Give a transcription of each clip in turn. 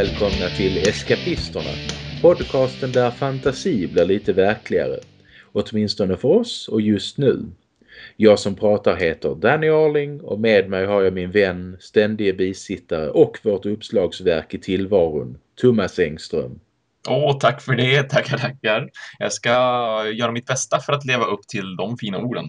Välkomna till Eskapisterna. Podcasten där fantasi blir lite verkligare. Åtminstone för oss och just nu. Jag som pratar heter Danny Arling och med mig har jag min vän, ständige bisittare och vårt uppslagsverk i tillvaron, Thomas Engström. Åh, tack för det. Tackar, tackar. Jag ska göra mitt bästa för att leva upp till de fina orden.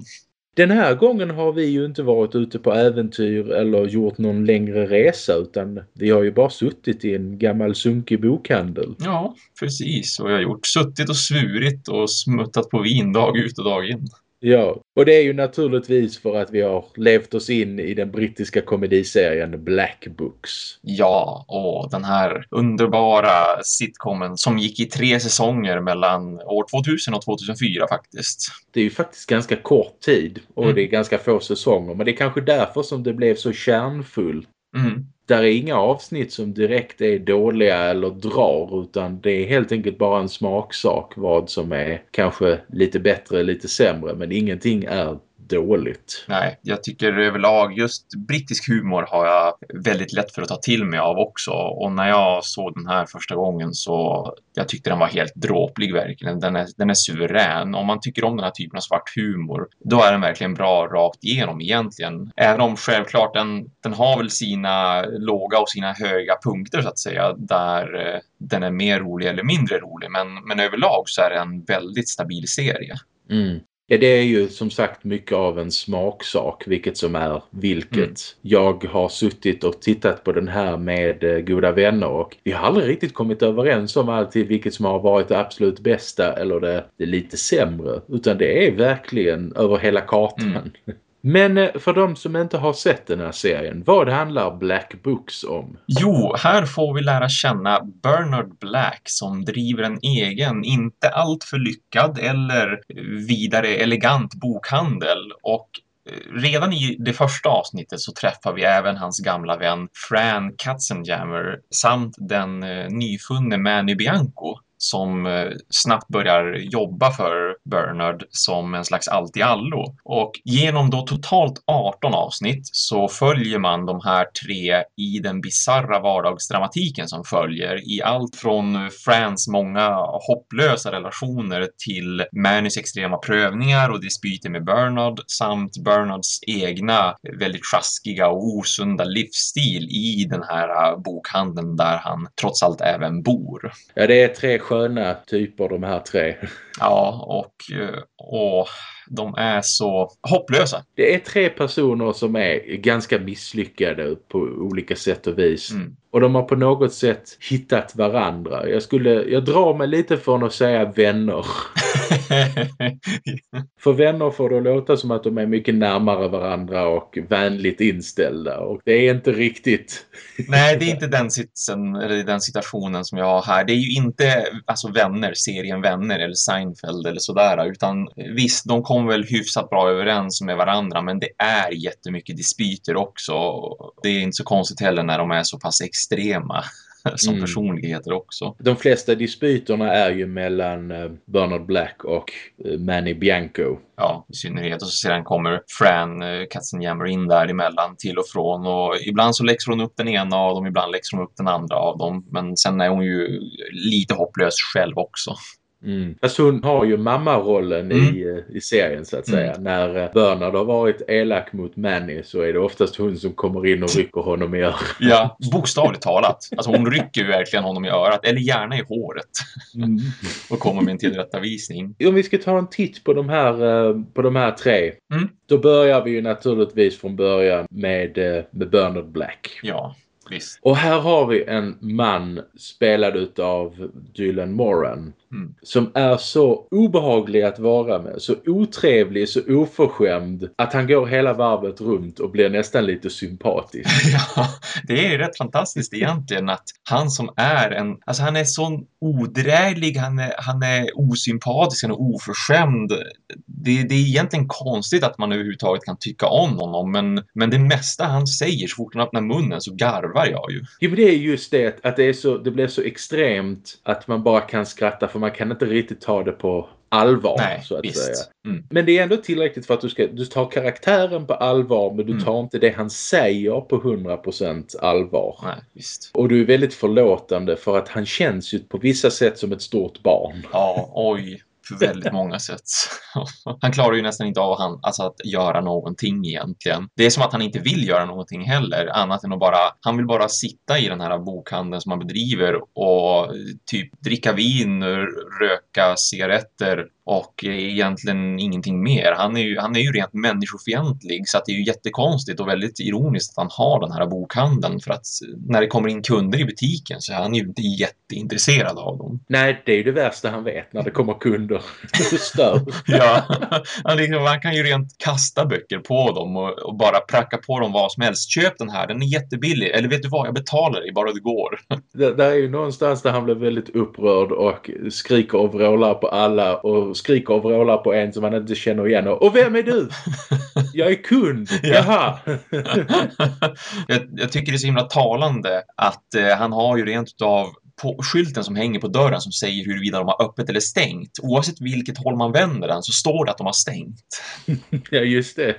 Den här gången har vi ju inte varit ute på äventyr eller gjort någon längre resa utan vi har ju bara suttit i en gammal sunkig bokhandel. Ja, precis Och jag har gjort. Suttit och svurit och smuttat på vin dag ut och dag in. Ja, och det är ju naturligtvis för att vi har levt oss in i den brittiska komediserien Black Books. Ja, och den här underbara sitcomen som gick i tre säsonger mellan år 2000 och 2004 faktiskt. Det är ju faktiskt ganska kort tid och Mm. det är ganska få säsonger men det är kanske därför som det blev så kärnfullt. Mm. Där är inga avsnitt som direkt är dåliga eller drar utan det är helt enkelt bara en smaksak vad som är kanske lite bättre, lite sämre men ingenting är dåligt. Nej, jag tycker överlag just brittisk humor har jag väldigt lätt för att ta till mig av också. Och när jag såg den här första gången så jag tyckte den var helt dråplig verkligen. Den är, den är suverän. Om man tycker om den här typen av svart humor, då är den verkligen bra rakt igenom egentligen. Även om självklart den, den har väl sina låga och sina höga punkter så att säga, där eh, den är mer rolig eller mindre rolig. Men, men överlag så är det en väldigt stabil serie. Mm. Ja, det är ju som sagt mycket av en smaksak, vilket som är vilket. Mm. Jag har suttit och tittat på den här med eh, goda vänner och vi har aldrig riktigt kommit överens om alltid vilket som har varit det absolut bästa eller det, det lite sämre. Utan det är verkligen över hela kartan. Mm. Men eh, för de som inte har sett den här serien, vad handlar Black Books om? Jo, här får vi lära känna Bernard Black som driver en egen, inte alltför lyckad eller vidare elegant bokhandel och eh, Redan i det första avsnittet så träffar vi även hans gamla vän Fran Katzenjammer samt den eh, nyfunne Manny Bianco som eh, snabbt börjar jobba för Bernard som en slags allt-i-allo. Och genom då totalt 18 avsnitt så följer man de här tre i den bizarra vardagsdramatiken som följer i allt från Frans många hopplösa relationer till Mannys extrema prövningar och dispyter med Bernard samt Bernards egna väldigt sjaskiga och osunda livsstil i den här eh, bokhandeln där han trots allt även bor. Ja, det är tre sköna typer de här tre. Ja, och, eh, och de är så hopplösa. Det är tre personer som är ganska misslyckade på olika sätt och vis. Mm. Och de har på något sätt hittat varandra. Jag skulle, jag drar mig lite från att säga vänner. För vänner får det att låta som att de är mycket närmare varandra och vänligt inställda. Och det är inte riktigt. Nej, det är inte den sitsen eller den situationen som jag har här. Det är ju inte alltså vänner, serien Vänner eller Seinfeld eller sådär, utan visst, de kommer väl hyfsat bra överens med varandra, men det är jättemycket dispyter också. Det är inte så konstigt heller när de är så pass extrema som Mm. personligheter också. De flesta dispyterna är ju mellan eh, Bernard Black och eh, Manny Bianco. Ja, i synnerhet. Och så sedan kommer Fran eh, Katzenjammer in däremellan till och från. Och ibland så läxar hon upp den ena av dem, ibland läxar hon upp den andra av dem. Men sen är hon ju lite hopplös själv också. Mm. Alltså hon har ju mammarollen Mm. i, eh, i serien så att säga. När eh, Bernard har varit elak mot Manny så är det oftast hon som kommer in och rycker honom i örat. Ja, bokstavligt talat. Alltså hon rycker ju verkligen honom i örat, eller gärna i håret, Mm. och kommer med en tillrättavisning. Om vi ska ta en titt på de här, eh, på de här tre. Mm. Då börjar vi ju naturligtvis från början med, eh, med Bernard Black. Ja, visst. Och här har vi en man spelad utav Dylan Moran. Mm. Som är så obehaglig att vara med. Så otrevlig, så oförskämd. Att han går hela varvet runt och blir nästan lite sympatisk. Ja, det är ju rätt fantastiskt egentligen att han som är en, alltså han är så odräglig, han är, han är osympatisk, han är oförskämd. Det, det är egentligen konstigt att man överhuvudtaget kan tycka om honom, men, men det mesta han säger så fort han öppnar munnen så garvar jag ju. Jo men det är just det att det, är så, det blir så extremt att man bara kan skratta för man kan inte riktigt ta det på allvar. Nej, så att visst. säga. Mm. Men det är ändå tillräckligt för att du ska du tar karaktären på allvar men du Mm. tar inte det han säger på 100% allvar. Nej, visst. Och du är väldigt förlåtande för att han känns ju på vissa sätt som ett stort barn. Ja, oj. På väldigt många sätt. Han klarar ju nästan inte av han, alltså att göra någonting egentligen. Det är som att han inte vill göra någonting heller, annat än att bara, han vill bara sitta i den här bokhandeln som han bedriver och typ dricka vin, röka cigaretter och egentligen ingenting mer. Han är ju, han är ju rent människofientlig så det är ju jättekonstigt och väldigt ironiskt att han har den här bokhandeln för att när det kommer in kunder i butiken så är han ju inte jätteintresserad av dem. Nej, det är ju det värsta han vet när det kommer kunder och stör. Ja, han, liksom, han kan ju rent kasta böcker på dem och, och bara pracka på dem vad som helst. Köp den här, den är jättebillig. Eller vet du vad, jag betalar dig bara det går. Det, där är ju någonstans där han blir väldigt upprörd och skriker och vrålar på alla och skriker och vrålar på en som han inte känner igen. Och, och vem är du? Jag är kund. Jaha. jag, jag tycker det är så himla talande att eh, han har ju rent utav på skylten som hänger på dörren som säger huruvida de har öppet eller stängt. Oavsett vilket håll man vänder den så står det att de har stängt. ja, just det.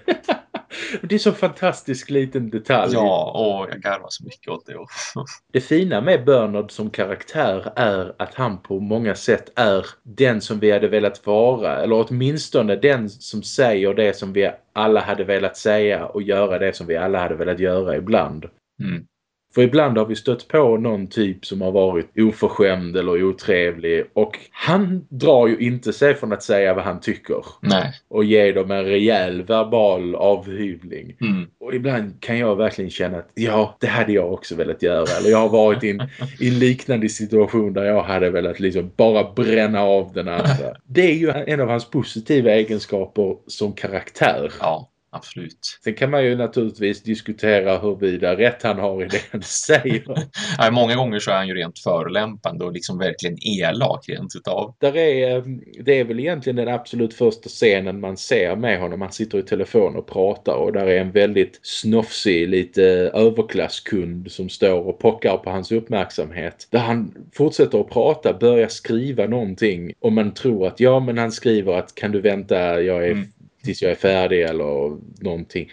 Det är så fantastisk liten detalj. Ja, och jag garvar så mycket åt det. Det fina med Bernard som karaktär är att han på många sätt är den som vi hade velat vara. Eller åtminstone den som säger det som vi alla hade velat säga och göra det som vi alla hade velat göra ibland. Mm. För ibland har vi stött på någon typ som har varit oförskämd eller otrevlig och han drar ju inte sig från att säga vad han tycker. Nej. Och ge dem en rejäl verbal avhyvling. Mm. Och ibland kan jag verkligen känna att ja, det hade jag också velat göra. Eller jag har varit i en, i en liknande situation där jag hade velat liksom bara bränna av den andra. Det är ju en av hans positiva egenskaper som karaktär. Ja, absolut. Sen kan man ju naturligtvis diskutera huruvida rätt han har i det han säger. Nej, många gånger så är han ju rent förolämpande och liksom verkligen elak rent utav. Där är, eh, det är väl egentligen den absolut första scenen man ser med honom. Han sitter i telefon och pratar och där är en väldigt snofsig, lite överklasskund som står och pockar på hans uppmärksamhet. Där han fortsätter att prata, börjar skriva någonting och man tror att ja men han skriver att kan du vänta, jag är, Mm. Tills jag är färdig eller någonting.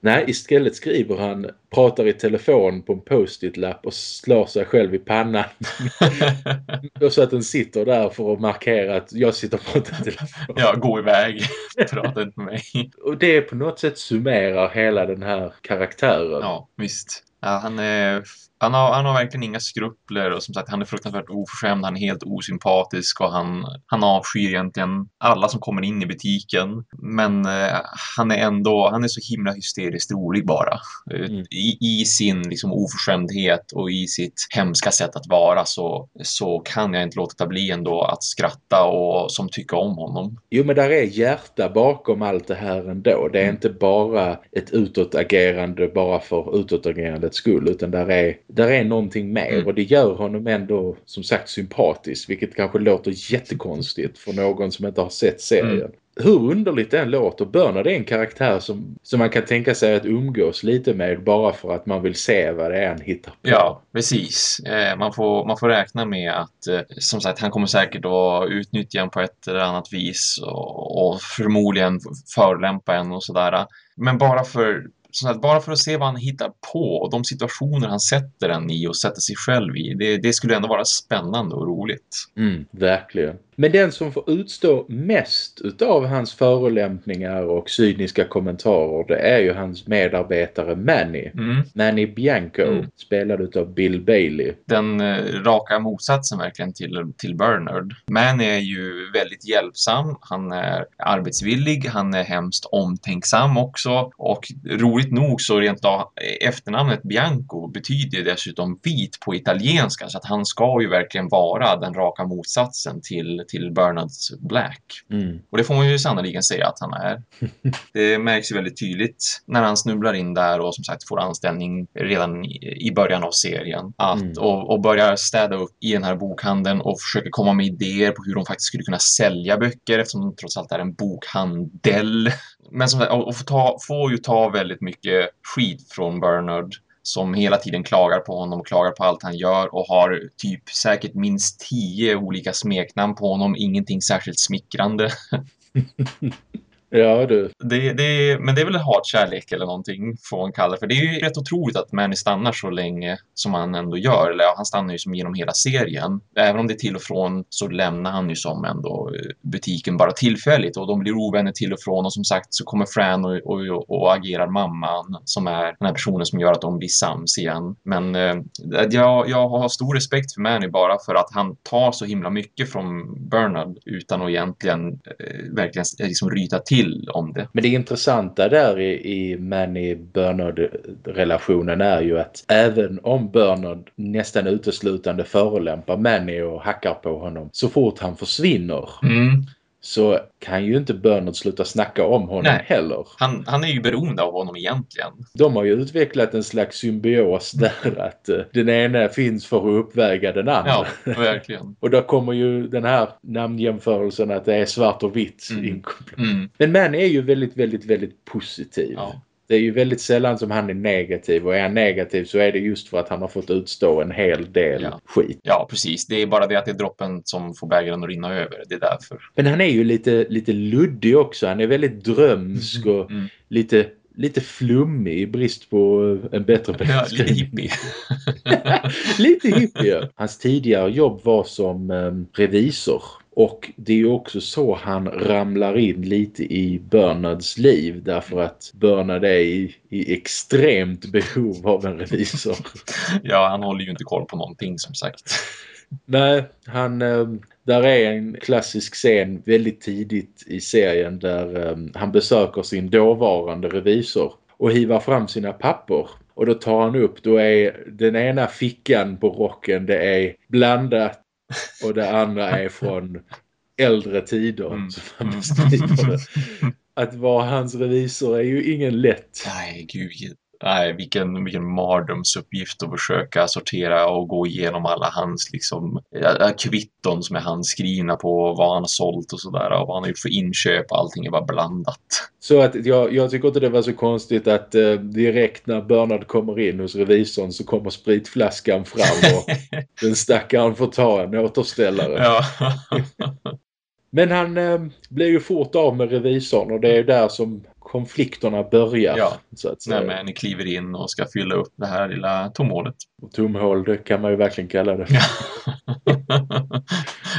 Nej, istället skriver han, pratar i telefon på en post-it-lapp och slår sig själv i pannan. och så att den sitter där för att markera att jag sitter och pratar i telefon. ja, gå iväg. Prata inte med mig. Och det på något sätt summerar hela den här karaktären. Ja, visst. Ja, han, är, han, har, han har verkligen inga skrupler och som sagt han är fruktansvärt oförskämd, han är helt osympatisk och han, han avskyr egentligen alla som kommer in i butiken. Men eh, han är ändå, han är så himla hysteriskt rolig bara. Eh, Mm. I, I sin liksom oförskämdhet och i sitt hemska sätt att vara så, så kan jag inte låta bli ändå att skratta och som tycka om honom. Jo men där är hjärta bakom allt det här ändå. Det är Mm. inte bara ett utåtagerande bara för utåtagerandets skull utan där är, där är någonting mer Mm. och det gör honom ändå som sagt sympatisk vilket kanske låter jättekonstigt för någon som inte har sett serien. Mm. Hur underligt den låter. Bernard är en karaktär som, som man kan tänka sig att umgås lite med bara för att man vill se vad det är han hittar på. Ja, precis. Eh, man, får, man får räkna med att eh, som sagt, han kommer säkert att utnyttja en på ett eller annat vis och, och förmodligen förolämpa en och sådär. Men bara för, så att bara för att se vad han hittar på och de situationer han sätter en i och sätter sig själv i. Det, det skulle ändå vara spännande och roligt. Mm, verkligen. Men den som får utstå mest utav hans förolämpningar och cyniska kommentarer det är ju hans medarbetare Manny. Mm. Manny Bianco, Mm. spelad utav Bill Bailey. Den eh, raka motsatsen verkligen till, till Bernard. Man är ju väldigt hjälpsam, han är arbetsvillig, han är hemskt omtänksam också och roligt nog så rent av efternamnet Bianco betyder dessutom vit på italienska så att han ska ju verkligen vara den raka motsatsen till, till Bernards Black. Mm. Och det får man ju sannoliken säga att han är. Det märks ju väldigt tydligt när han snubblar in där och som sagt får anställning redan i, i början av serien. Att, Mm. och, och börjar städa upp i den här bokhandeln och försöker komma med idéer på hur de faktiskt skulle kunna sälja böcker eftersom de trots allt är en bokhandel. Men som sagt, och, och får, ta, får ju ta väldigt mycket skit från Bernard som hela tiden klagar på honom, klagar på allt han gör och har typ säkert minst tio olika smeknamn på honom, ingenting särskilt smickrande. Ja, du. Det, det, men det är väl hatkärlek eller någonting får man kalla det för. Det är ju rätt otroligt att Manny stannar så länge som han ändå gör. Eller han stannar ju som genom hela serien. Även om det är till och från så lämnar han ju som ändå eh, butiken bara tillfälligt och de blir ovänner till och från och som sagt så kommer Fran och, och, och agerar mamman som är den här personen som gör att de blir sams igen. Men eh, jag, jag har stor respekt för Manny bara för att han tar så himla mycket från Bernard utan att egentligen eh, verkligen eh, liksom ryta till till om det. Men det intressanta där i, i Manny-Bernard-relationen är ju att även om Bernard nästan uteslutande förolämpar Manny och hackar på honom så fort han försvinner mm så kan ju inte Bernard sluta snacka om honom Nej. heller. Han, han är ju beroende av honom egentligen. De har ju utvecklat en slags symbios där att uh, den ena finns för att uppväga den andra. Ja, verkligen. och då kommer ju den här namnjämförelsen att det är svart och vitt mm. Mm. Men man är ju väldigt, väldigt, väldigt positiv. Ja. Det är ju väldigt sällan som han är negativ och är han negativ så är det just för att han har fått utstå en hel del ja. skit. Ja, precis. Det är bara det att det är droppen som får bägaren att rinna över. Det är därför. Men han är ju lite, lite luddig också. Han är väldigt drömsk mm, och mm. lite lite flummig i brist på en bättre beskrivning. Ja, lite hippie. lite hippie, ja. Hans tidigare jobb var som um, revisor och det är ju också så han ramlar in lite i Bernards liv därför att Bernard är i, i extremt behov av en revisor. Ja, han håller ju inte koll på någonting som sagt. Nej, han, ehm, där är en klassisk scen väldigt tidigt i serien där ehm, han besöker sin dåvarande revisor och hivar fram sina papper. Och då tar han upp, då är den ena fickan på rocken, det är blandat och det andra är från äldre tider. Mm. Som det. Att vara hans revisor är ju ingen lätt. Nej, gud. Nej, vilken, vilken mardrömsuppgift att försöka sortera och gå igenom alla hans liksom, kvitton som är handskrivna på vad han har sålt och sådär och vad han har gjort för inköp. Allting är bara blandat. Så att jag, jag tycker inte det var så konstigt att eh, direkt när Bernard kommer in hos revisorn så kommer spritflaskan fram och den stackaren får ta en återställare. Ja. Men han eh, blir ju fort av med revisorn och det är där som konflikterna börjar. Ja, så att säga. Men ni kliver in och ska fylla upp det här lilla tomhålet. Och tomhål, det kan man ju verkligen kalla det.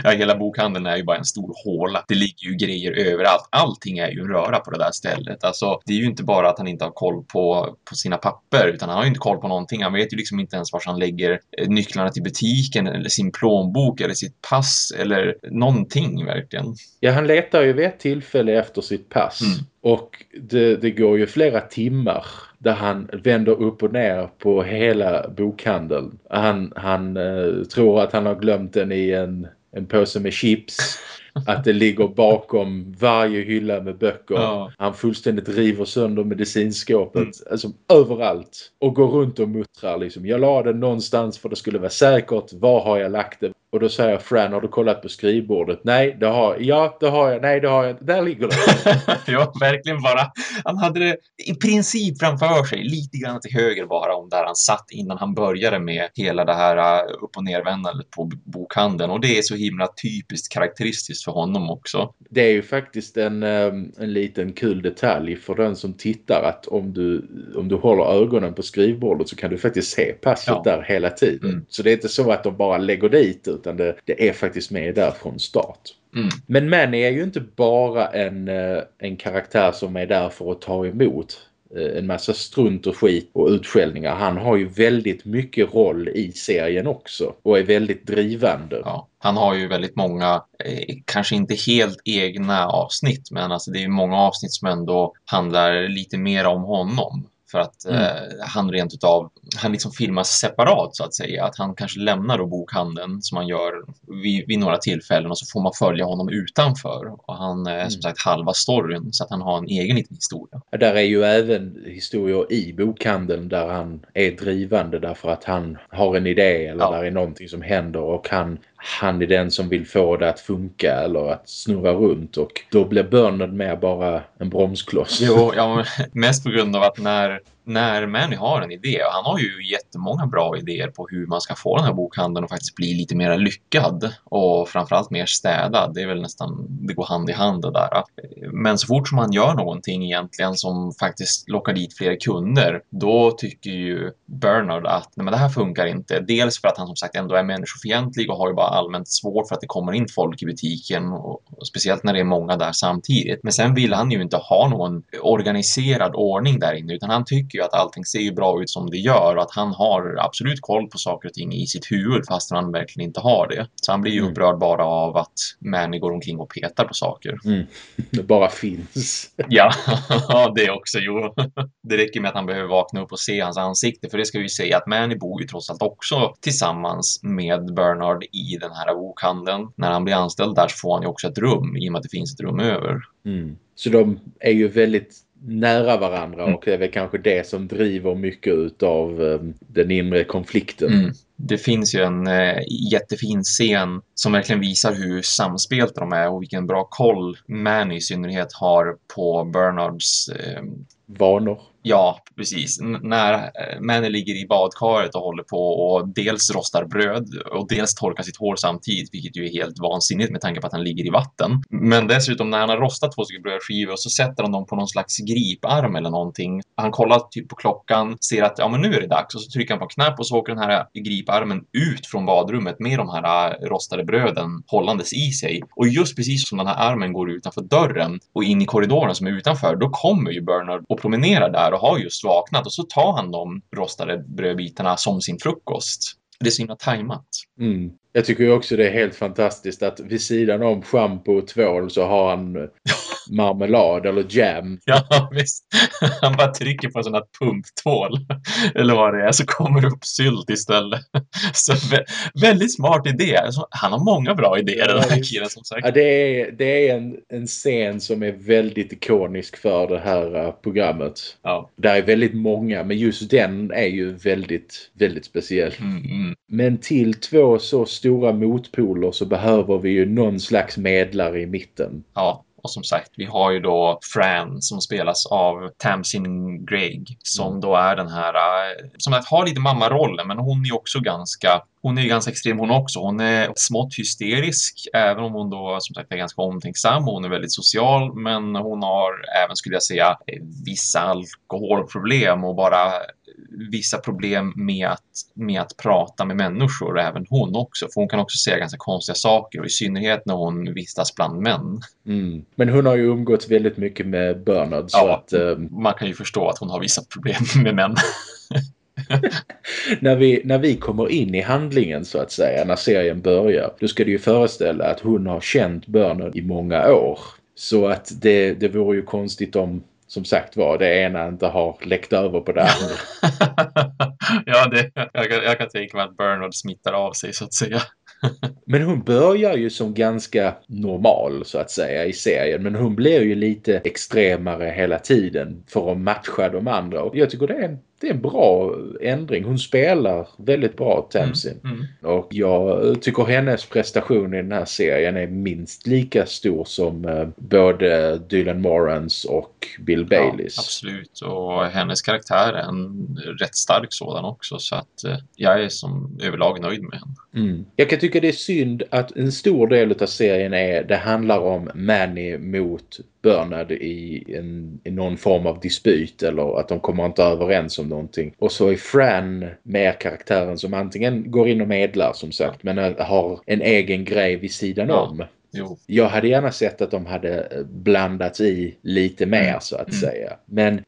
ja, hela bokhandeln är ju bara en stor håla. Det ligger ju grejer överallt. Allting är ju en röra på det där stället. Alltså, det är ju inte bara att han inte har koll på, på sina papper, utan han har ju inte koll på någonting. Han vet ju liksom inte ens var han lägger eh, nycklarna till butiken eller sin plånbok eller sitt pass eller någonting verkligen. Ja, han letar ju vid ett tillfälle efter sitt pass. Mm. Och det, det går ju flera timmar där han vänder upp och ner på hela bokhandeln. Han, han eh, tror att han har glömt den i en, en påse med chips. Att det ligger bakom varje hylla med böcker. Ja. Han fullständigt river sönder medicinskåpet. Mm. Alltså överallt. Och går runt och muttrar liksom. Jag la den någonstans för det skulle vara säkert. Var har jag lagt det? Och då säger Fran, har du kollat på skrivbordet? Nej, det har jag. Ja, det har jag. Nej, det har jag. Där ligger det. ja, verkligen bara. Han hade det i princip framför sig. Lite grann till höger bara om där han satt innan han började med hela det här uh, upp- och nervändandet på bokhandeln. Och det är så himla typiskt karaktäristiskt för honom också. Det är ju faktiskt en, um, en liten kul detalj för den som tittar att om du, om du håller ögonen på skrivbordet så kan du faktiskt se passet Ja. där hela tiden. Mm. Så det är inte så att de bara lägger dit utan det, det är faktiskt med där från start. Mm. Men Manny är ju inte bara en, eh, en karaktär som är där för att ta emot eh, en massa strunt och skit och utskällningar. Han har ju väldigt mycket roll i serien också och är väldigt drivande. Ja, han har ju väldigt många, eh, kanske inte helt egna avsnitt, men alltså det är ju många avsnitt som ändå handlar lite mer om honom. För att Mm. eh, han rent utav, han liksom filmas separat så att säga. Att han kanske lämnar då bokhandeln som han gör vid, vid några tillfällen och så får man följa honom utanför. Och han är som Mm. sagt halva storyn så att han har en egen liten historia. Där är ju även historier i bokhandeln där han är drivande därför att han har en idé eller Ja. där är någonting som händer och han, han är den som vill få det att funka eller att snurra runt och då blir Bernard mer bara en bromskloss. Jo, ja, men mest på grund av att när, när Manny har en idé, och han har ju jättemånga bra idéer på hur man ska få den här bokhandeln att faktiskt bli lite mer lyckad och framförallt mer städad. Det är väl nästan, det går hand i hand det där. Men så fort som han gör någonting egentligen som faktiskt lockar dit fler kunder, då tycker ju Bernard att nej, men det här funkar inte. Dels för att han som sagt ändå är människofientlig och har ju bara allmänt svårt för att det kommer in folk i butiken och, och speciellt när det är många där samtidigt. Men sen vill han ju inte ha någon organiserad ordning där inne utan han tycker ju att allting ser ju bra ut som det gör och att han har absolut koll på saker och ting i sitt huvud fast han verkligen inte har det. Så han blir ju mm. upprörd bara av att Manny går omkring och petar på saker. Mm. Det bara finns. ja, det också. Jo. Det räcker med att han behöver vakna upp och se hans ansikte för det ska vi säga att Manny bor ju trots allt också tillsammans med Bernard i den här bokhandeln. När han blir anställd där så får han ju också ett rum i och med att det finns ett rum över. Mm. Så de är ju väldigt nära varandra mm. och det är väl kanske det som driver mycket av eh, den inre konflikten. Mm. Det finns ju en eh, jättefin scen som verkligen visar hur samspelta de är och vilken bra koll Manny i synnerhet har på Bernards eh, vanor. Ja, precis. N när eh, männen ligger i badkaret och håller på och dels rostar bröd och dels torkar sitt hår samtidigt, vilket ju är helt vansinnigt med tanke på att han ligger i vatten. Men dessutom när han har rostat två stycken brödskivor och så sätter han dem på någon slags griparm eller någonting. Han kollar typ på klockan, ser att ja, men nu är det dags och så trycker han på en knapp och så åker den här griparmen ut från badrummet med de här eh, rostade bröden hållandes i sig. Och just precis som den här armen går utanför dörren och in i korridoren som är utanför, då kommer ju Bernard och promenerar där och har just vaknat och så tar han de rostade brödbitarna som sin frukost. Det är så himla tajmat. Mm. Jag tycker också det är helt fantastiskt att vid sidan om shampoo och tvål så har han marmelad eller jam. Ja, visst. Han bara trycker på en sån här pumptvål. Eller vad det är, så kommer det upp sylt istället. Så vä väldigt smart idé. Han har många bra idéer den här killen som sagt. Ja, det är, det är en, en scen som är väldigt ikonisk för det här uh, programmet. Ja. Det är väldigt många, men just den är ju väldigt, väldigt speciell. Mm, mm. Men till två så stora motpoler så behöver vi ju någon slags medlare i mitten. Ja. Och som sagt, vi har ju då Fran som spelas av Tamsin Greig som mm. då är den här, äh, som har lite mammarollen men hon är också ganska hon är ganska extrem hon också. Hon är smått hysterisk, även om hon då som sagt är ganska omtänksam och hon är väldigt social. Men hon har även, skulle jag säga, vissa alkoholproblem och bara vissa problem med att, med att prata med människor, även hon också. För hon kan också säga ganska konstiga saker och i synnerhet när hon vistas bland män. Mm. Men hon har ju umgåtts väldigt mycket med Bernard. Så ja, att, um... man kan ju förstå att hon har vissa problem med män. när, vi, när vi kommer in i handlingen så att säga, när serien börjar, då ska det ju föreställa att hon har känt Bernard i många år. Så att det, det vore ju konstigt om som sagt var, det ena inte har läckt över på det andra. ja, det, jag, kan, jag kan tänka mig att Bernard smittar av sig så att säga. men hon börjar ju som ganska normal så att säga i serien. Men hon blir ju lite extremare hela tiden för att matcha de andra. Och jag tycker det är en det är en bra ändring. Hon spelar väldigt bra Tamsin. Mm, mm. Och jag tycker hennes prestation i den här serien är minst lika stor som eh, både Dylan Morans och Bill Baileys. Ja, absolut. Och hennes karaktär är en rätt stark sådan också. Så att eh, jag är som överlag nöjd med henne. Mm. Jag kan tycka det är synd att en stor del av serien är det handlar om Manny mot Bernard i, en, i någon form av dispyt eller att de kommer inte överens om någonting. Och så är Fran mer karaktären som antingen går in och medlar som sagt men har en egen grej vid sidan ja. om. Jo. Jag hade gärna sett att de hade blandats i lite mer mm. så att mm. säga. Men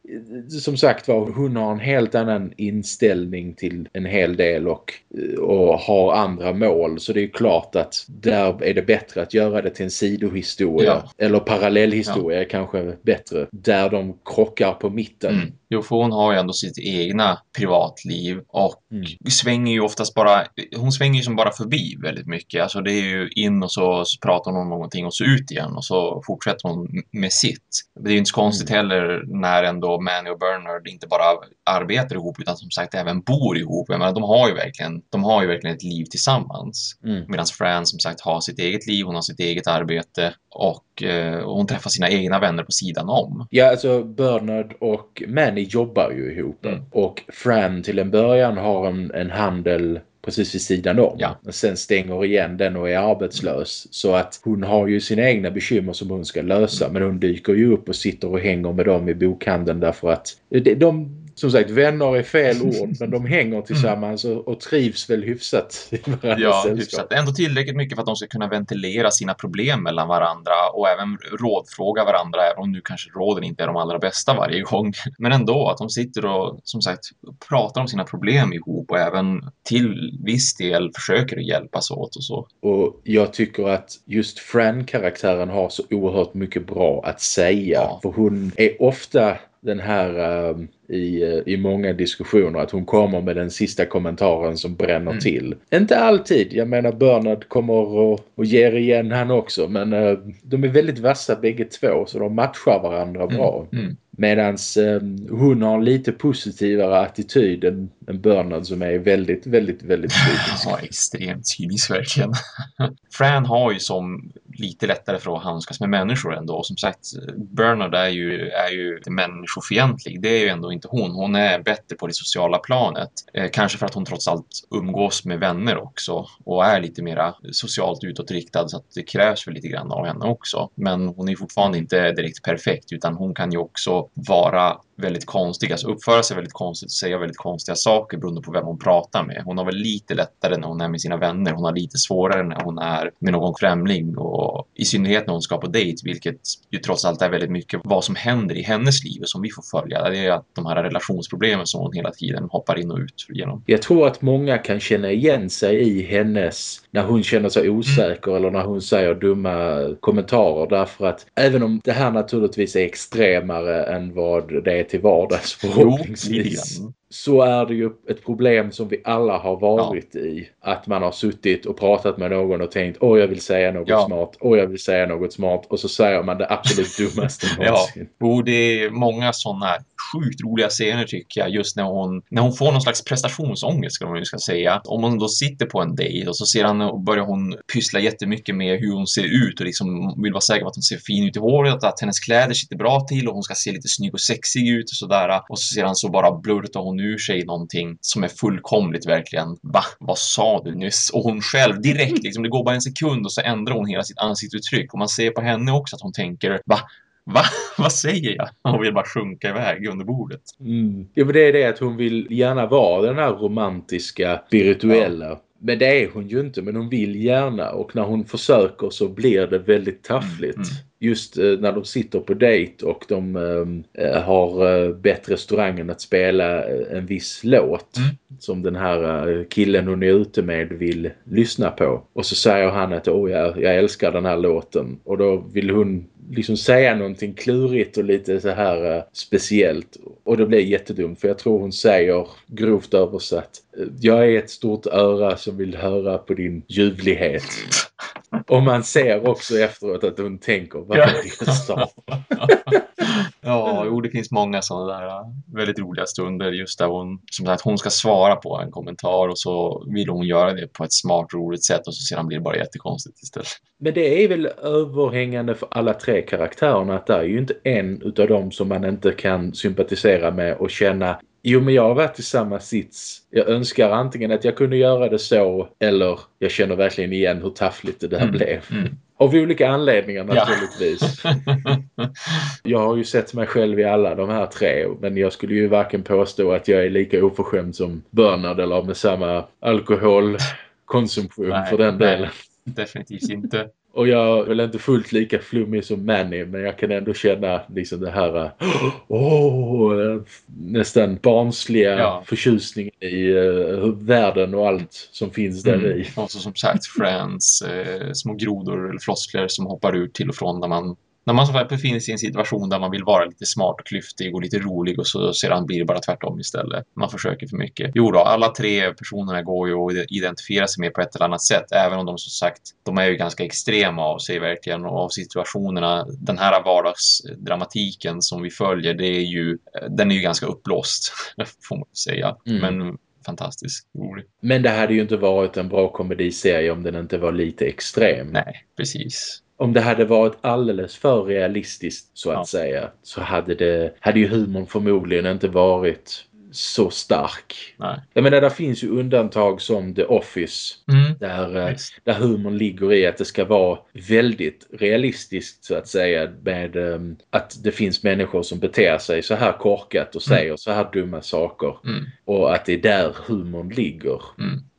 som sagt var, hon har en helt annan inställning till en hel del och, och har andra mål. Så det är klart att där är det bättre att göra det till en sidohistoria. Ja. Eller parallellhistoria ja. kanske bättre. Där de krockar på mitten. Mm. Jo, för hon har ju ändå sitt egna privatliv och mm. svänger ju oftast bara, hon svänger ju som bara förbi väldigt mycket. Alltså det är ju in och så, så pratar hon om någonting och så ut igen och så fortsätter hon med sitt. Det är ju inte så konstigt mm. heller när ändå Manny och Bernard inte bara arbetar ihop utan som sagt även bor ihop. Jag menar, de har ju verkligen, de har ju verkligen ett liv tillsammans. Mm. Medan Fran som sagt har sitt eget liv, hon har sitt eget arbete och, eh, och hon träffar sina egna vänner på sidan om. Ja, alltså Bernard och Manny jobbar ju ihop mm. och Fran till en början har en, en handel precis vid sidan om. Ja. Och sen stänger igen den och är arbetslös. Så att hon har ju sina egna bekymmer som hon ska lösa. Men hon dyker ju upp och sitter och hänger med dem i bokhandeln därför att de, som sagt, vänner är fel ord men de hänger tillsammans och, och trivs väl hyfsat i varandras Ja, sällskap. hyfsat. Ändå tillräckligt mycket för att de ska kunna ventilera sina problem mellan varandra och även rådfråga varandra, även om nu kanske råden inte är de allra bästa varje gång. Men ändå att de sitter och som sagt pratar om sina problem ihop och även till viss del försöker hjälpas åt och så. Och jag tycker att just Fran-karaktären har så oerhört mycket bra att säga. Ja. För hon är ofta den här uh, i, uh, i många diskussioner att hon kommer med den sista kommentaren som bränner mm. till. Inte alltid, jag menar Bernard kommer och, och ger igen han också men uh, de är väldigt vassa bägge två så de matchar varandra mm. bra. Mm. Medan eh, hon har en lite positivare attityd än, än Bernard som är väldigt, väldigt, väldigt cynisk. Ja, extremt cynisk verkligen. Fran har ju som lite lättare för att handskas med människor ändå. Och Som sagt, Bernard är ju, är ju människofientlig. Det är ju ändå inte hon. Hon är bättre på det sociala planet. Eh, kanske för att hon trots allt umgås med vänner också och är lite mera socialt utåtriktad så att det krävs väl lite grann av henne också. Men hon är fortfarande inte direkt perfekt utan hon kan ju också vara väldigt konstig, alltså uppföra sig väldigt konstigt och säga väldigt konstiga saker beroende på vem hon pratar med. Hon har väl lite lättare när hon är med sina vänner, hon har lite svårare när hon är med någon främling och i synnerhet när hon ska på dejt, vilket ju trots allt är väldigt mycket vad som händer i hennes liv som vi får följa. Det är att de här relationsproblemen som hon hela tiden hoppar in och ut genom. Jag tror att många kan känna igen sig i hennes när hon känner sig osäker mm. eller när hon säger dumma kommentarer därför att även om det här naturligtvis är extremare än vad det är till vardags förhoppningsvis. Jo, så är det ju ett problem som vi alla har varit ja. i. Att man har suttit och pratat med någon och tänkt åh jag vill säga något ja. smart, åh jag vill säga något smart och så säger man det absolut dummaste någonsin. Ja, och det är många sådana sjukt roliga scener tycker jag just när hon, när hon får någon slags prestationsångest ska man ju ska säga. Om hon då sitter på en dejt och så ser han och börjar hon pyssla jättemycket med hur hon ser ut och liksom vill vara säker på att hon ser fin ut i håret, att hennes kläder sitter bra till och hon ska se lite snygg och sexig ut och sådär. Och så ser han så bara blurtar hon ur sig någonting som är fullkomligt verkligen Va? Vad sa du nyss? Och hon själv direkt liksom, det går bara en sekund och så ändrar hon hela sitt ansiktsuttryck och man ser på henne också att hon tänker Va? Va? Vad säger jag? Hon vill bara sjunka iväg under bordet. Mm. Ja, men det är det att hon vill gärna vara den här romantiska, spirituella. Ja. Men det är hon ju inte, men hon vill gärna. Och när hon försöker så blir det väldigt taffligt. Mm. Mm just eh, när de sitter på dejt och de eh, eh har bett restaurangen att spela en viss låt mm. som den här killen hon är ute med vill lyssna på. Och så säger han att oh, jag, jag älskar den här låten och då vill hon liksom säga någonting klurigt och lite så här uh, speciellt. Och det blir jättedumt för jag tror hon säger grovt översatt jag är ett stort öra som vill höra på din ljuvlighet. Och man ser också efteråt att hon tänker vad ja. det sa. ja, jo, det finns många sådana där äh, väldigt roliga stunder just där hon, som sagt, hon ska svara på en kommentar och så vill hon göra det på ett smart, roligt sätt och så sedan blir det bara jättekonstigt istället. Men det är väl överhängande för alla tre karaktärerna att det är ju inte en utav dem som man inte kan sympatisera med och känna Jo, men jag har varit i samma sits. Jag önskar antingen att jag kunde göra det så eller jag känner verkligen igen hur taffligt det där mm. blev. Mm. Av olika anledningar naturligtvis. Ja. jag har ju sett mig själv i alla de här tre men jag skulle ju varken påstå att jag är lika oförskämd som Bernard eller med samma alkoholkonsumtion nej, för den delen. Nej, definitivt inte. Och jag är väl inte fullt lika flummig som Manny men jag kan ändå känna liksom det här oh, nästan barnsliga ja. förtjusning i uh, världen och allt som finns där mm. i. Och så som sagt Friends, eh, små grodor eller floskler som hoppar ut till och från när man När man så väl befinner sig i en situation där man vill vara lite smart och klyftig och lite rolig och så sedan blir det bara tvärtom istället. Man försöker för mycket. Jo då, alla tre personerna går ju att identifiera sig med på ett eller annat sätt, även om de som sagt, de är ju ganska extrema av sig verkligen och av situationerna. Den här vardagsdramatiken som vi följer, det är ju, den är ju ganska uppblåst, får man säga. Mm. Men fantastiskt rolig. Men det hade ju inte varit en bra komediserie om den inte var lite extrem. Nej, precis om det hade varit alldeles för realistiskt så att ja. säga så hade, det, hade ju humorn förmodligen inte varit så stark. Nej. Jag menar, det finns ju undantag som The Office mm. där, eh, där humorn ligger i att det ska vara väldigt realistiskt så att säga med um, att det finns människor som beter sig så här korkat och mm. säger mm. så här dumma saker. Mm. Och att det är där humorn ligger.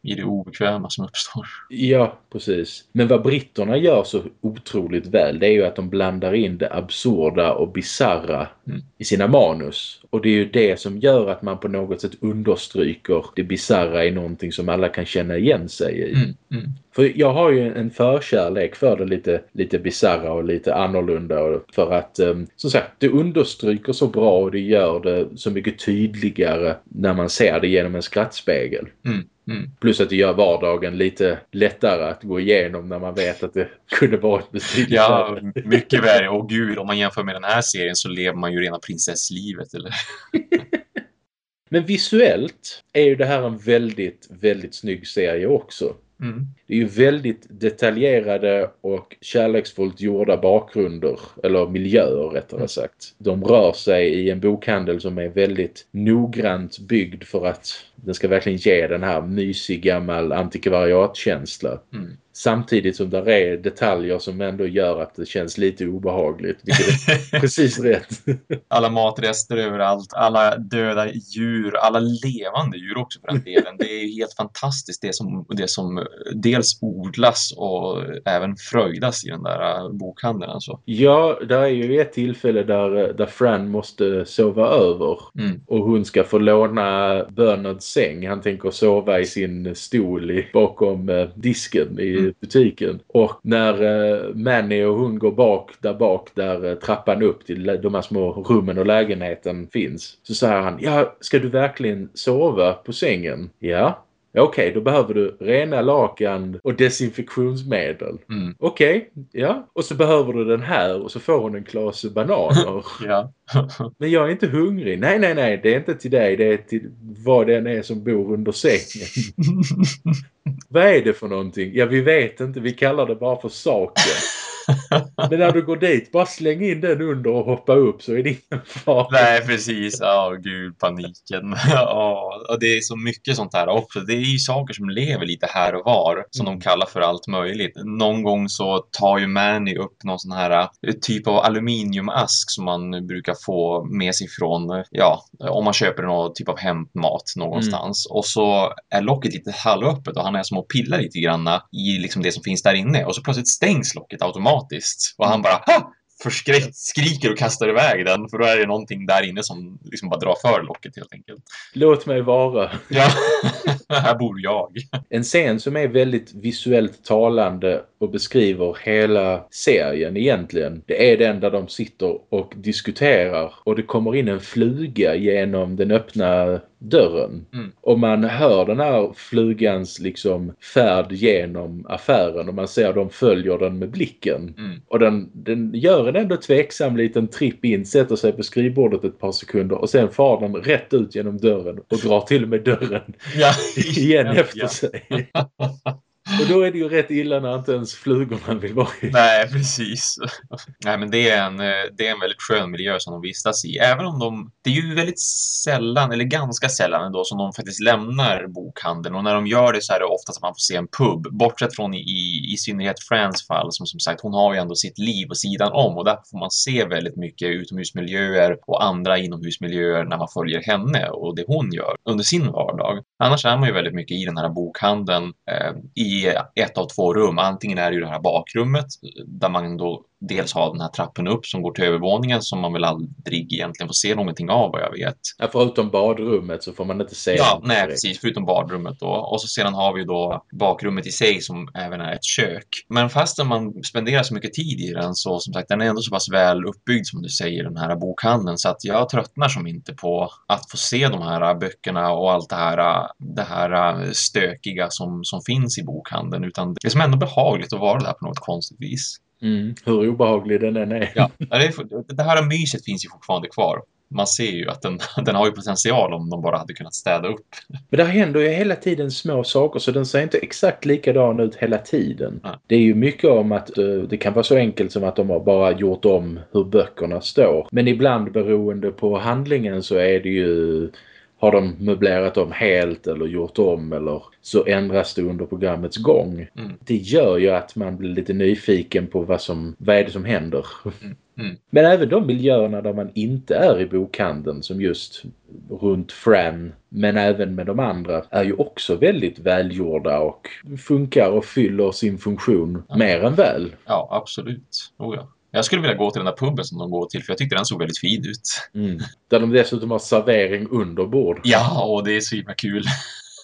I det obekväma som uppstår. Ja, precis. Men vad britterna gör så otroligt väl det är ju att de blandar in det absurda och bizarra mm. i sina manus. Och det är ju det som gör att man på något sätt understryker det bizarra i någonting som alla kan känna igen sig i. Mm. Mm. För jag har ju en förkärlek för det lite, lite bizarra och lite annorlunda. För att, um, som sagt, det understryker så bra och det gör det så mycket tydligare när man ser det genom en skrattspegel. Mm. Mm. Plus att det gör vardagen lite lättare att gå igenom när man vet att det kunde varit betydligt Ja, mycket värre. Och gud, om man jämför med den här serien så lever man ju rena prinsesslivet, eller? Men visuellt är ju det här en väldigt, väldigt snygg serie också. Mm. Det är ju väldigt detaljerade och kärleksfullt gjorda bakgrunder, eller miljöer rättare mm. sagt. De rör sig i en bokhandel som är väldigt noggrant byggd för att den ska verkligen ge den här mysig gammal antikvariatkänsla. Mm. Samtidigt som det är detaljer som ändå gör att det känns lite obehagligt. Vilket är precis rätt. alla matrester överallt, alla döda djur, alla levande djur också för den delen. Det är helt fantastiskt det som, det som dels odlas och även fröjdas i den där bokhandeln. Alltså. Ja, det är ju ett tillfälle där, där Fran måste sova över. Mm. Och hon ska få låna Bernards säng. Han tänker sova i sin stol i, bakom eh, disken i Mm. butiken. Och när eh, Manny och hon går bak där bak där eh, trappan upp till de här små rummen och lägenheten finns. Så säger han, ja ska du verkligen sova på sängen? Ja. Okej, okay, då behöver du rena lakan och desinfektionsmedel. Mm. Okej, okay, ja. Och så behöver du den här och så får hon en klase bananer. ja. Men jag är inte hungrig. Nej, nej, nej. Det är inte till dig. Det är till vad den är som bor under sängen. vad är det för någonting? Ja, vi vet inte. Vi kallar det bara för saker. Men när du går dit, bara släng in den under och hoppa upp så är det ingen fara. Nej, precis. Ja, oh, gud, paniken. Ja, oh, det är så mycket sånt här också. Det är ju saker som lever lite här och var som mm. de kallar för allt möjligt. Någon gång så tar ju Manny upp någon sån här eh, typ av aluminiumask som man brukar få med sig från, ja, om man köper någon typ av hämtmat någonstans. Mm. Och så är locket lite halvöppet och han är som att pilla lite grann i liksom det som finns där inne. Och så plötsligt stängs locket automatiskt automatiskt. Och han bara ha! förskräckt skriker och kastar iväg den för då är det någonting där inne som liksom bara drar för locket helt enkelt. Låt mig vara. Ja, här bor jag. En scen som är väldigt visuellt talande och beskriver hela serien egentligen. Det är den där de sitter och diskuterar och det kommer in en fluga genom den öppna dörren. Mm. Och man hör den här flugans liksom färd genom affären och man ser de följer den med blicken. Mm. Och den, den gör en ändå tveksam liten tripp in, sätter sig på skrivbordet ett par sekunder och sen far den rätt ut genom dörren och drar till med dörren ja. igen efter sig. Och då är det ju rätt illa när inte ens flugorna vill vara i. Nej, precis. Nej, men det är, en, eh, det är en väldigt skön miljö som de vistas i. Även om de, det är ju väldigt sällan, eller ganska sällan ändå, som de faktiskt lämnar bokhandeln. Och när de gör det så är det ofta att man får se en pub. Bortsett från i, i synnerhet Frans fall, som som sagt, hon har ju ändå sitt liv på sidan om. Och där får man se väldigt mycket utomhusmiljöer och andra inomhusmiljöer när man följer henne och det hon gör under sin vardag. Annars är man ju väldigt mycket i den här bokhandeln eh, i ett av två rum. Antingen är det ju det här bakrummet eh, där man då dels ha den här trappen upp som går till övervåningen som man väl aldrig egentligen får se någonting av vad jag vet. Ja, förutom badrummet så får man inte se Ja, nej precis, förutom badrummet då. Och så sedan har vi då bakrummet i sig som även är ett kök. Men fastän man spenderar så mycket tid i den så som sagt, den är ändå så pass väl uppbyggd som du säger, den här bokhandeln. Så att jag tröttnar som inte på att få se de här böckerna och allt det här, det här stökiga som, som finns i bokhandeln. Utan det är som ändå behagligt att vara där på något konstigt vis. Mm, hur obehaglig den än är. Ja, det här myset finns ju fortfarande kvar man ser ju att den, den har ju potential om de bara hade kunnat städa upp. Men det händer ju hela tiden små saker så den ser inte exakt likadan ut hela tiden. Ja. Det är ju mycket om att uh, det kan vara så enkelt som att de har bara gjort om hur böckerna står. Men ibland beroende på handlingen så är det ju har de möblerat om helt eller gjort om eller så ändras det under programmets gång. Mm. Det gör ju att man blir lite nyfiken på vad, som, vad är det som händer. Mm. Mm. Men även de miljöerna där man inte är i bokhandeln som just runt Fran men även med de andra är ju också väldigt välgjorda och funkar och fyller sin funktion ja. mer än väl. Ja, absolut. Oh ja. Jag skulle vilja gå till den där puben som de går till för jag tyckte den såg väldigt fin ut. Mm. Där de dessutom har servering under bord. Ja, och det är så himla kul.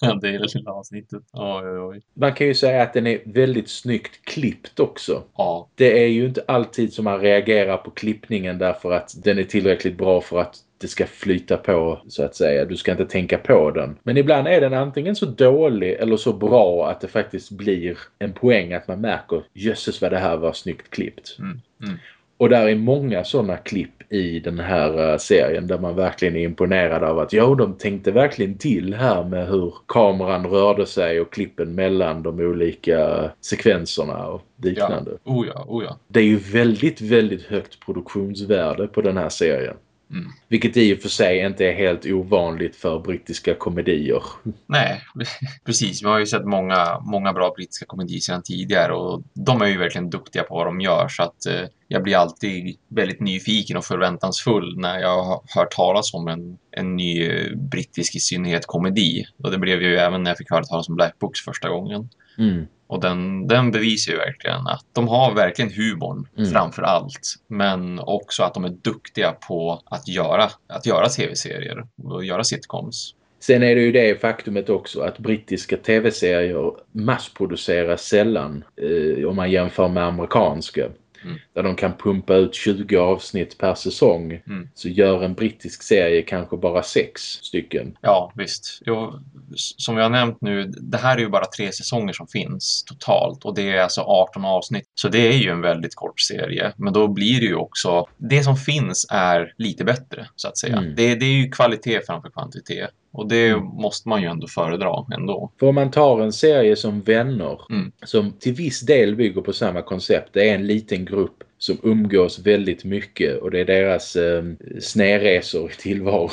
det är det lilla avsnittet. Oj, oj, oj. Man kan ju säga att den är väldigt snyggt klippt också. Ja. Det är ju inte alltid som man reagerar på klippningen därför att den är tillräckligt bra för att det ska flyta på så att säga. Du ska inte tänka på den. Men ibland är den antingen så dålig eller så bra att det faktiskt blir en poäng att man märker jösses vad det här var snyggt klippt. Mm. Mm. Och där är många sådana klipp i den här uh, serien där man verkligen är imponerad av att ja, de tänkte verkligen till här med hur kameran rörde sig och klippen mellan de olika sekvenserna och liknande. Ja. Oh ja, oh ja. Det är ju väldigt, väldigt högt produktionsvärde på den här serien. Mm. Vilket i och för sig inte är helt ovanligt för brittiska komedier. Nej, precis. Vi har ju sett många, många bra brittiska komedier sedan tidigare och de är ju verkligen duktiga på vad de gör så att eh, jag blir alltid väldigt nyfiken och förväntansfull när jag har hört talas om en, en ny eh, brittisk i synnerhet komedi. Och det blev ju även när jag fick höra talas om Black Books första gången. Mm. Och den, den bevisar ju verkligen att de har verkligen humorn mm. framför allt. Men också att de är duktiga på att göra, att göra tv-serier och göra sitcoms. Sen är det ju det faktumet också att brittiska tv-serier massproduceras sällan eh, om man jämför med amerikanska. Mm. Där de kan pumpa ut 20 avsnitt per säsong. Mm. Så gör en brittisk serie kanske bara sex stycken. Ja, visst. Jo, som vi har nämnt nu, det här är ju bara tre säsonger som finns totalt. Och det är alltså 18 avsnitt. Så det är ju en väldigt kort serie. Men då blir det ju också... Det som finns är lite bättre, så att säga. Mm. Det, det är ju kvalitet framför kvantitet. Och det mm. måste man ju ändå föredra ändå. För om man tar en serie som Vänner mm. som till viss del bygger på samma koncept. Det är en liten grupp som umgås väldigt mycket och det är deras eh, snedresor i tillvaron.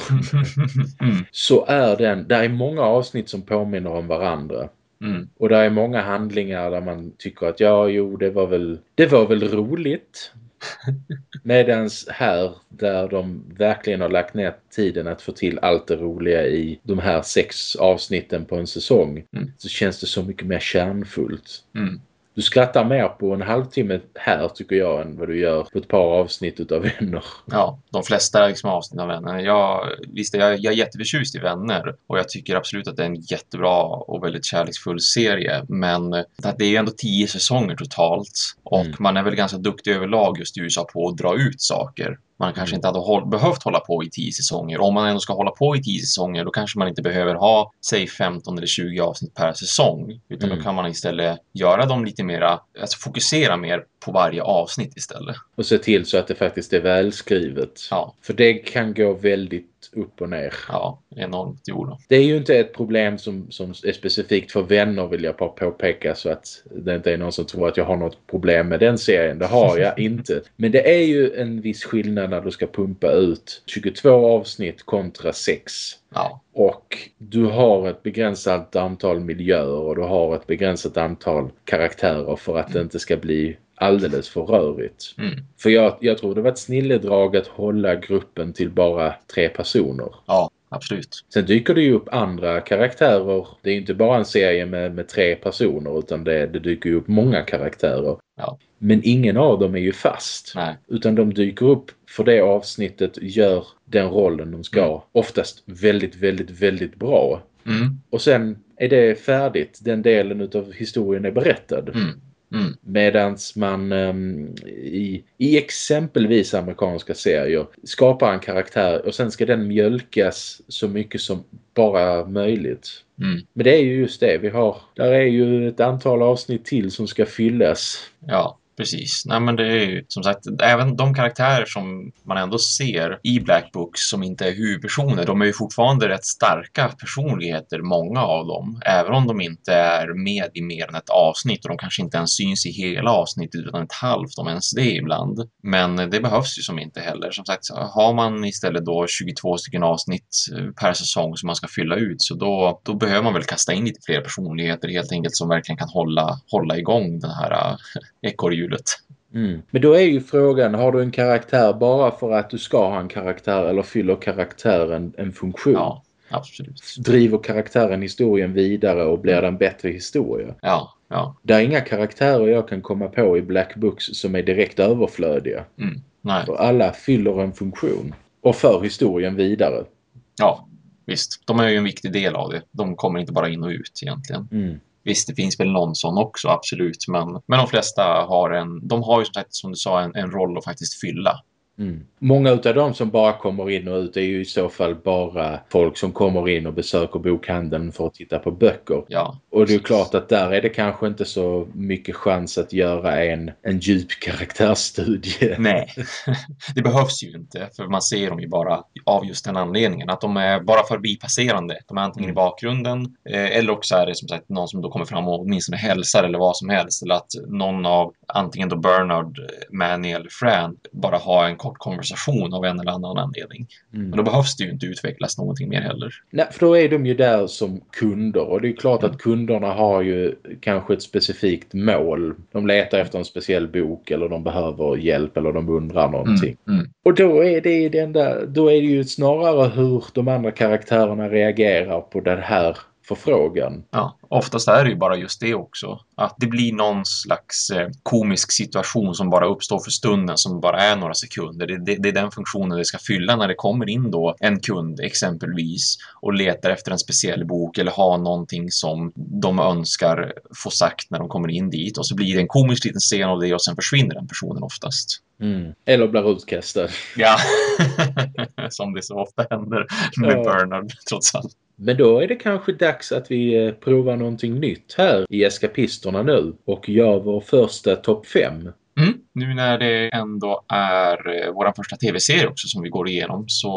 mm. Så är den, där är många avsnitt som påminner om varandra. Mm. Och där är många handlingar där man tycker att ja, jo, det var väl, det var väl roligt. Medans här, där de verkligen har lagt ner tiden att få till allt det roliga i de här sex avsnitten på en säsong, mm. så känns det så mycket mer kärnfullt. Mm. Du skrattar mer på en halvtimme här tycker jag än vad du gör på ett par avsnitt utav Vänner. Ja, de flesta liksom, avsnitt av Vänner. Jag, visst, jag, jag är jätteförtjust i Vänner och jag tycker absolut att det är en jättebra och väldigt kärleksfull serie. Men det är ju ändå tio säsonger totalt och mm. man är väl ganska duktig överlag just i USA på att dra ut saker. Man kanske mm. inte hade håll, behövt hålla på i tio säsonger. Om man ändå ska hålla på i tio säsonger då kanske man inte behöver ha, säg 15 eller 20 avsnitt per säsong. Utan mm. då kan man istället göra dem lite mera, alltså fokusera mer på varje avsnitt istället. Och se till så att det faktiskt är välskrivet. Ja. För det kan gå väldigt upp och ner. Ja, enormt jo Det är ju inte ett problem som, som är specifikt för vänner vill jag bara påpeka så att det inte är någon som tror att jag har något problem med den serien. Det har jag inte. Men det är ju en viss skillnad när du ska pumpa ut 22 avsnitt kontra 6. Ja. Och du har ett begränsat antal miljöer och du har ett begränsat antal karaktärer för att mm. det inte ska bli alldeles för rörigt. Mm. För jag, jag tror det var ett snilledrag att hålla gruppen till bara tre personer. Ja, absolut. Sen dyker det ju upp andra karaktärer. Det är inte bara en serie med, med tre personer utan det, det dyker ju upp många karaktärer. Ja. Men ingen av dem är ju fast. Nej. Utan de dyker upp för det avsnittet gör den rollen de ska. Mm. Oftast väldigt, väldigt, väldigt bra. Mm. Och sen är det färdigt. Den delen utav historien är berättad. Mm. Mm. Medans man ehm, i, i exempelvis amerikanska serier skapar en karaktär och sen ska den mjölkas så mycket som bara möjligt. Mm. Men det är ju just det vi har. Där är ju ett antal avsnitt till som ska fyllas. Ja, precis. Nej, men det är ju som sagt, även de karaktärer som man ändå ser i Black Books som inte är huvudpersoner, de är ju fortfarande rätt starka personligheter, många av dem. Även om de inte är med i mer än ett avsnitt och de kanske inte ens syns i hela avsnittet utan ett halvt, om ens det ibland. Men det behövs ju som inte heller. Som sagt, har man istället då 22 stycken avsnitt eh, per säsong som man ska fylla ut, så då, då behöver man väl kasta in lite fler personligheter helt enkelt som verkligen kan hålla, hålla igång den här eh, ekorrhjulet ekorrhjulet. Mm. Men då är ju frågan, har du en karaktär bara för att du ska ha en karaktär eller fyller karaktären en funktion? Ja, absolut. Driver karaktären historien vidare och blir det en bättre historia? Ja, ja. Det är inga karaktärer jag kan komma på i Black Books som är direkt överflödiga. Mm. Nej, För alla fyller en funktion och för historien vidare. ja, visst. De är ju en viktig del av det. De kommer inte bara in och ut egentligen. Mm. Visst, det finns väl någon sån också, absolut. Men, men de flesta har en, de har ju som sagt, som du sa, en, en roll att faktiskt fylla. Mm. Många av de som bara kommer in och ut är ju i så fall bara folk som kommer in och besöker bokhandeln för att titta på böcker. Ja, Och det är klart att där är det kanske inte så mycket chans att göra en, en djup karaktärsstudie. nej. det behövs ju inte, för man ser dem ju bara av just den anledningen. Att de är bara förbipasserande. De är antingen i Mm. bakgrunden eh, eller också är det som sagt någon som då kommer fram och åtminstone hälsar eller vad som helst. Eller att någon av antingen då Bernard, Manny eller Fran bara har en kort konversation av en eller annan anledning. Mm. Men då behövs det ju inte utvecklas någonting mer heller. Nej, för då är de ju där som kunder och det är klart Mm. att kunderna har ju kanske ett specifikt mål. De letar efter en speciell bok eller de behöver hjälp eller de undrar någonting. Mm, mm. Och då är det det enda, då är det ju snarare hur de andra karaktärerna reagerar på den här förfrågan. Ja, oftast är det ju bara just det också. Att det blir någon slags eh, komisk situation som bara uppstår för stunden som bara är några sekunder. Det, det, det är den funktionen det ska fylla när det kommer in då en kund exempelvis och letar efter en speciell bok eller har någonting som de önskar få sagt när de kommer in dit och så blir det en komisk liten scen av det och sen försvinner den personen oftast. Mm. Eller blir utkastad. Ja, som det så ofta händer med Ja. Bernard trots allt. Men då är det kanske dags att vi eh, provar någonting nytt här i Eskapisterna nu och gör vår första topp 5. Mm. Nu när det ändå är eh, vår första tv-serie också som vi går igenom så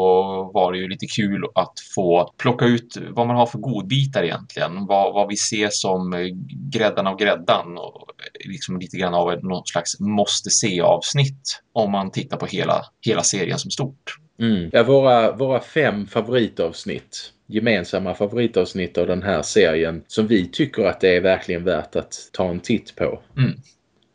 var det ju lite kul att få plocka ut vad man har för godbitar egentligen. Vad, vad vi ser som eh, gräddan av gräddan och liksom lite grann av någon slags måste se-avsnitt om man tittar på hela, hela serien som stort. Mm. Ja, våra, våra fem favoritavsnitt. Gemensamma favoritavsnitt av den här serien som vi tycker att det är verkligen värt att ta en titt på. Mm.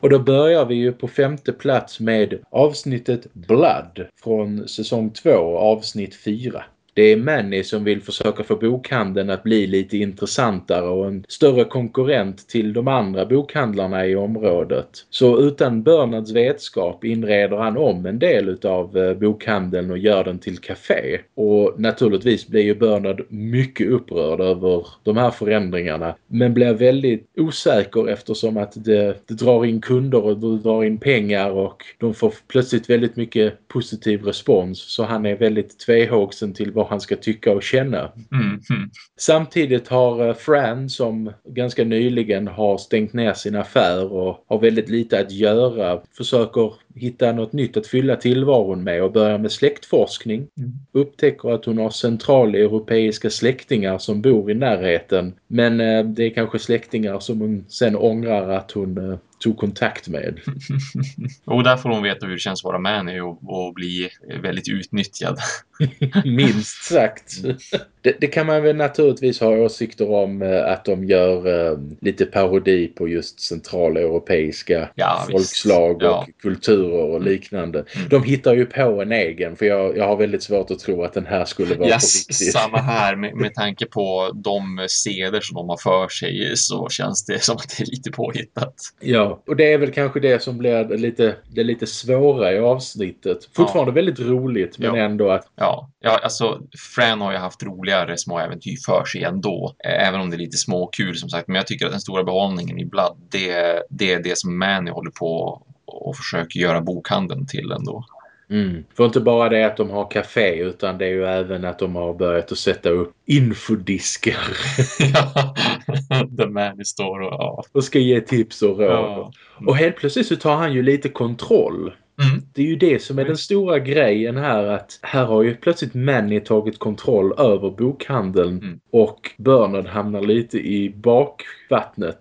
Och då börjar vi ju på femte plats med avsnittet Blood från säsong 2, avsnitt 4. Det är Manny som vill försöka få bokhandeln att bli lite intressantare och en större konkurrent till de andra bokhandlarna i området. Så utan Bernards vetskap inreder han om en del utav eh, bokhandeln och gör den till café. Och naturligtvis blir ju Bernard mycket upprörd över de här förändringarna men blir väldigt osäker eftersom att det, det drar in kunder och det drar in pengar och de får plötsligt väldigt mycket positiv respons så han är väldigt tvehågsen till vad han ska tycka och känna. Mm. Mm. Samtidigt har eh, Fran som ganska nyligen har stängt ner sin affär och har väldigt lite att göra försöker hitta något nytt att fylla tillvaron med och börjar med släktforskning. Mm. Upptäcker att hon har centraleuropeiska släktingar som bor i närheten men eh, det är kanske släktingar som hon sen ångrar att hon eh, tog kontakt med. och där får hon veta hur det känns att vara Manny och, och bli väldigt utnyttjad. Minst sagt. Det, det, kan man väl naturligtvis ha åsikter om eh, att de gör eh, lite parodi på just centraleuropeiska ja, folkslag ja. och kulturer och mm. liknande. Mm. De hittar ju på en egen för jag, jag har väldigt svårt att tro att den här skulle vara yes, på riktigt. Samma här med, med tanke på de seder som de har för sig så känns det som att det är lite påhittat. Ja, och det är väl kanske det som blir lite, det lite svåra i avsnittet. Fortfarande ja. väldigt roligt men ja. ändå att... Ja, ja alltså Fran har ju haft roligare små äventyr för sig ändå. Även om det är lite småkul som sagt. Men jag tycker att den stora behållningen i Blood det, det är det som Manny håller på och försöker göra bokhandeln till ändå. Mm. För inte bara det att de har café utan det är ju även att de har börjat att sätta upp infodiskar. ja, The man står och, ja. och ska ge tips och råd. Ja. Och helt plötsligt så tar han ju lite kontroll. Mm. Det är ju det som är den stora grejen här att här har ju plötsligt Manny tagit kontroll över bokhandeln mm. och Bernard hamnar lite i bakvattnet.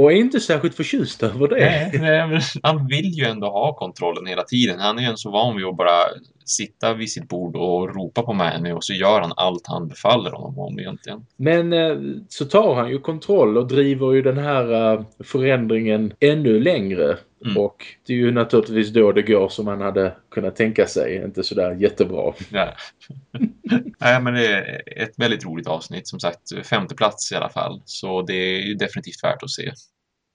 Och är inte särskilt förtjust över det. Nej, nej, han vill ju ändå ha kontrollen hela tiden. Han är ju så van vid att bara sitta vid sitt bord och ropa på Manny och så gör han allt han befaller honom om egentligen. Men eh, så tar han ju kontroll och driver ju den här eh, förändringen ännu längre. Mm. Och det är ju naturligtvis då det går som man hade kunnat tänka sig. Inte sådär jättebra. Nej men det är ett väldigt roligt avsnitt. Som sagt femte plats i alla fall. Så det är ju definitivt värt att se.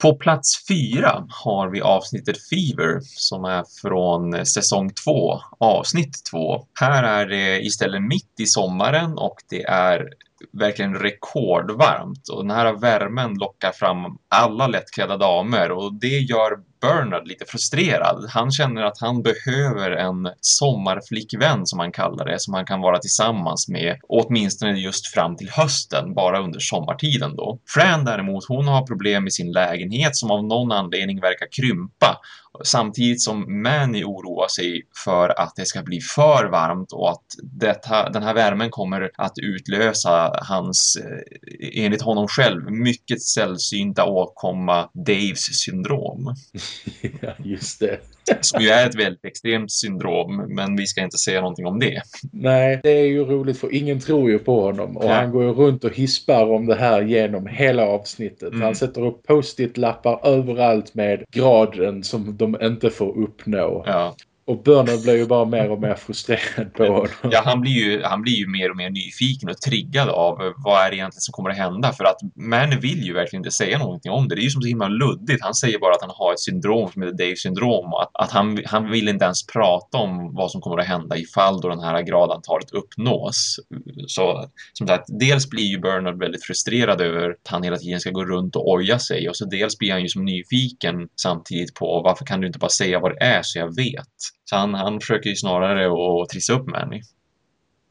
På plats fyra har vi avsnittet Fever som är från säsong två, avsnitt två. Här är det istället mitt i sommaren och det är verkligen rekordvarmt och den här värmen lockar fram alla lättklädda damer och det gör Bernard lite frustrerad. Han känner att han behöver en sommarflickvän som han kallar det, som han kan vara tillsammans med, åtminstone just fram till hösten, bara under sommartiden då. Fran däremot, hon har problem med sin lägenhet som av någon anledning verkar krympa Samtidigt som Manny oroar sig för att det ska bli för varmt och att detta, den här värmen kommer att utlösa hans, eh, enligt honom själv, mycket sällsynta åkomma Daves syndrom. ja, just det. Som ju är ett väldigt extremt syndrom, men vi ska inte säga någonting om det. Nej, det är ju roligt för ingen tror ju på honom. Och ja. han går ju runt och hispar om det här genom hela avsnittet. Mm. Han sätter upp post-it-lappar överallt med graden som de inte får uppnå. Ja. Och Bernard blir ju bara mer och mer frustrerad på honom. Ja, han blir, ju, han blir ju mer och mer nyfiken och triggad av vad är det egentligen som kommer att hända. För att Man vill ju verkligen inte säga någonting om det. Det är ju som så himla luddigt. Han säger bara att han har ett syndrom som heter Dave-syndrom och att, att han, han vill inte ens prata om vad som kommer att hända ifall då den här gradantalet uppnås. Så som sagt, dels blir ju Bernard väldigt frustrerad över att han hela tiden ska gå runt och oja sig och så dels blir han ju som nyfiken samtidigt på varför kan du inte bara säga vad det är så jag vet. Så han, han försöker ju snarare att trissa upp Manny.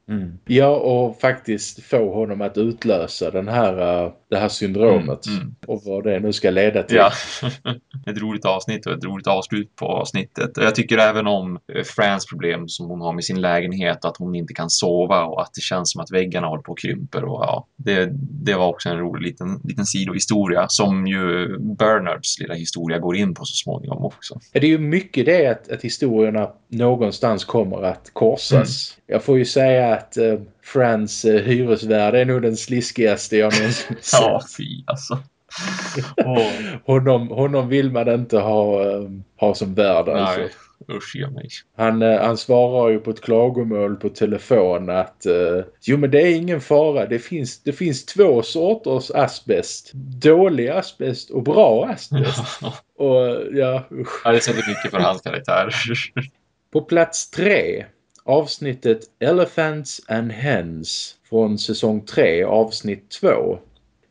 Mm. Ja, och faktiskt få honom att utlösa den här, uh, det här syndromet. Mm, mm. Och vad det nu ska leda till. Ja, ett roligt avsnitt och ett roligt avslut på avsnittet. Jag tycker även om eh, Frans problem som hon har med sin lägenhet. Att hon inte kan sova och att det känns som att väggarna håller på att krymper. Och, ja, det, det var också en rolig liten, liten sidohistoria som ju Bernards lilla historia går in på så småningom också. Det är ju mycket det att, att historierna någonstans kommer att korsas. Jag får ju säga att eh, Frans eh, hyresvärd är nog den sliskigaste jag någonsin sett. ja, fy alltså. oh. honom, honom vill man inte ha, eh, ha som värd alltså. Nej. Usch, gör mig. Han, eh, han svarar ju på ett klagomål på telefon att uh, jo men det är ingen fara. Det finns, det finns två sorters asbest. Dålig asbest och bra asbest. och ja, usch. Ja, det sätter mycket för hans karaktär. på plats tre avsnittet Elephants and Hens från säsong 3 avsnitt 2.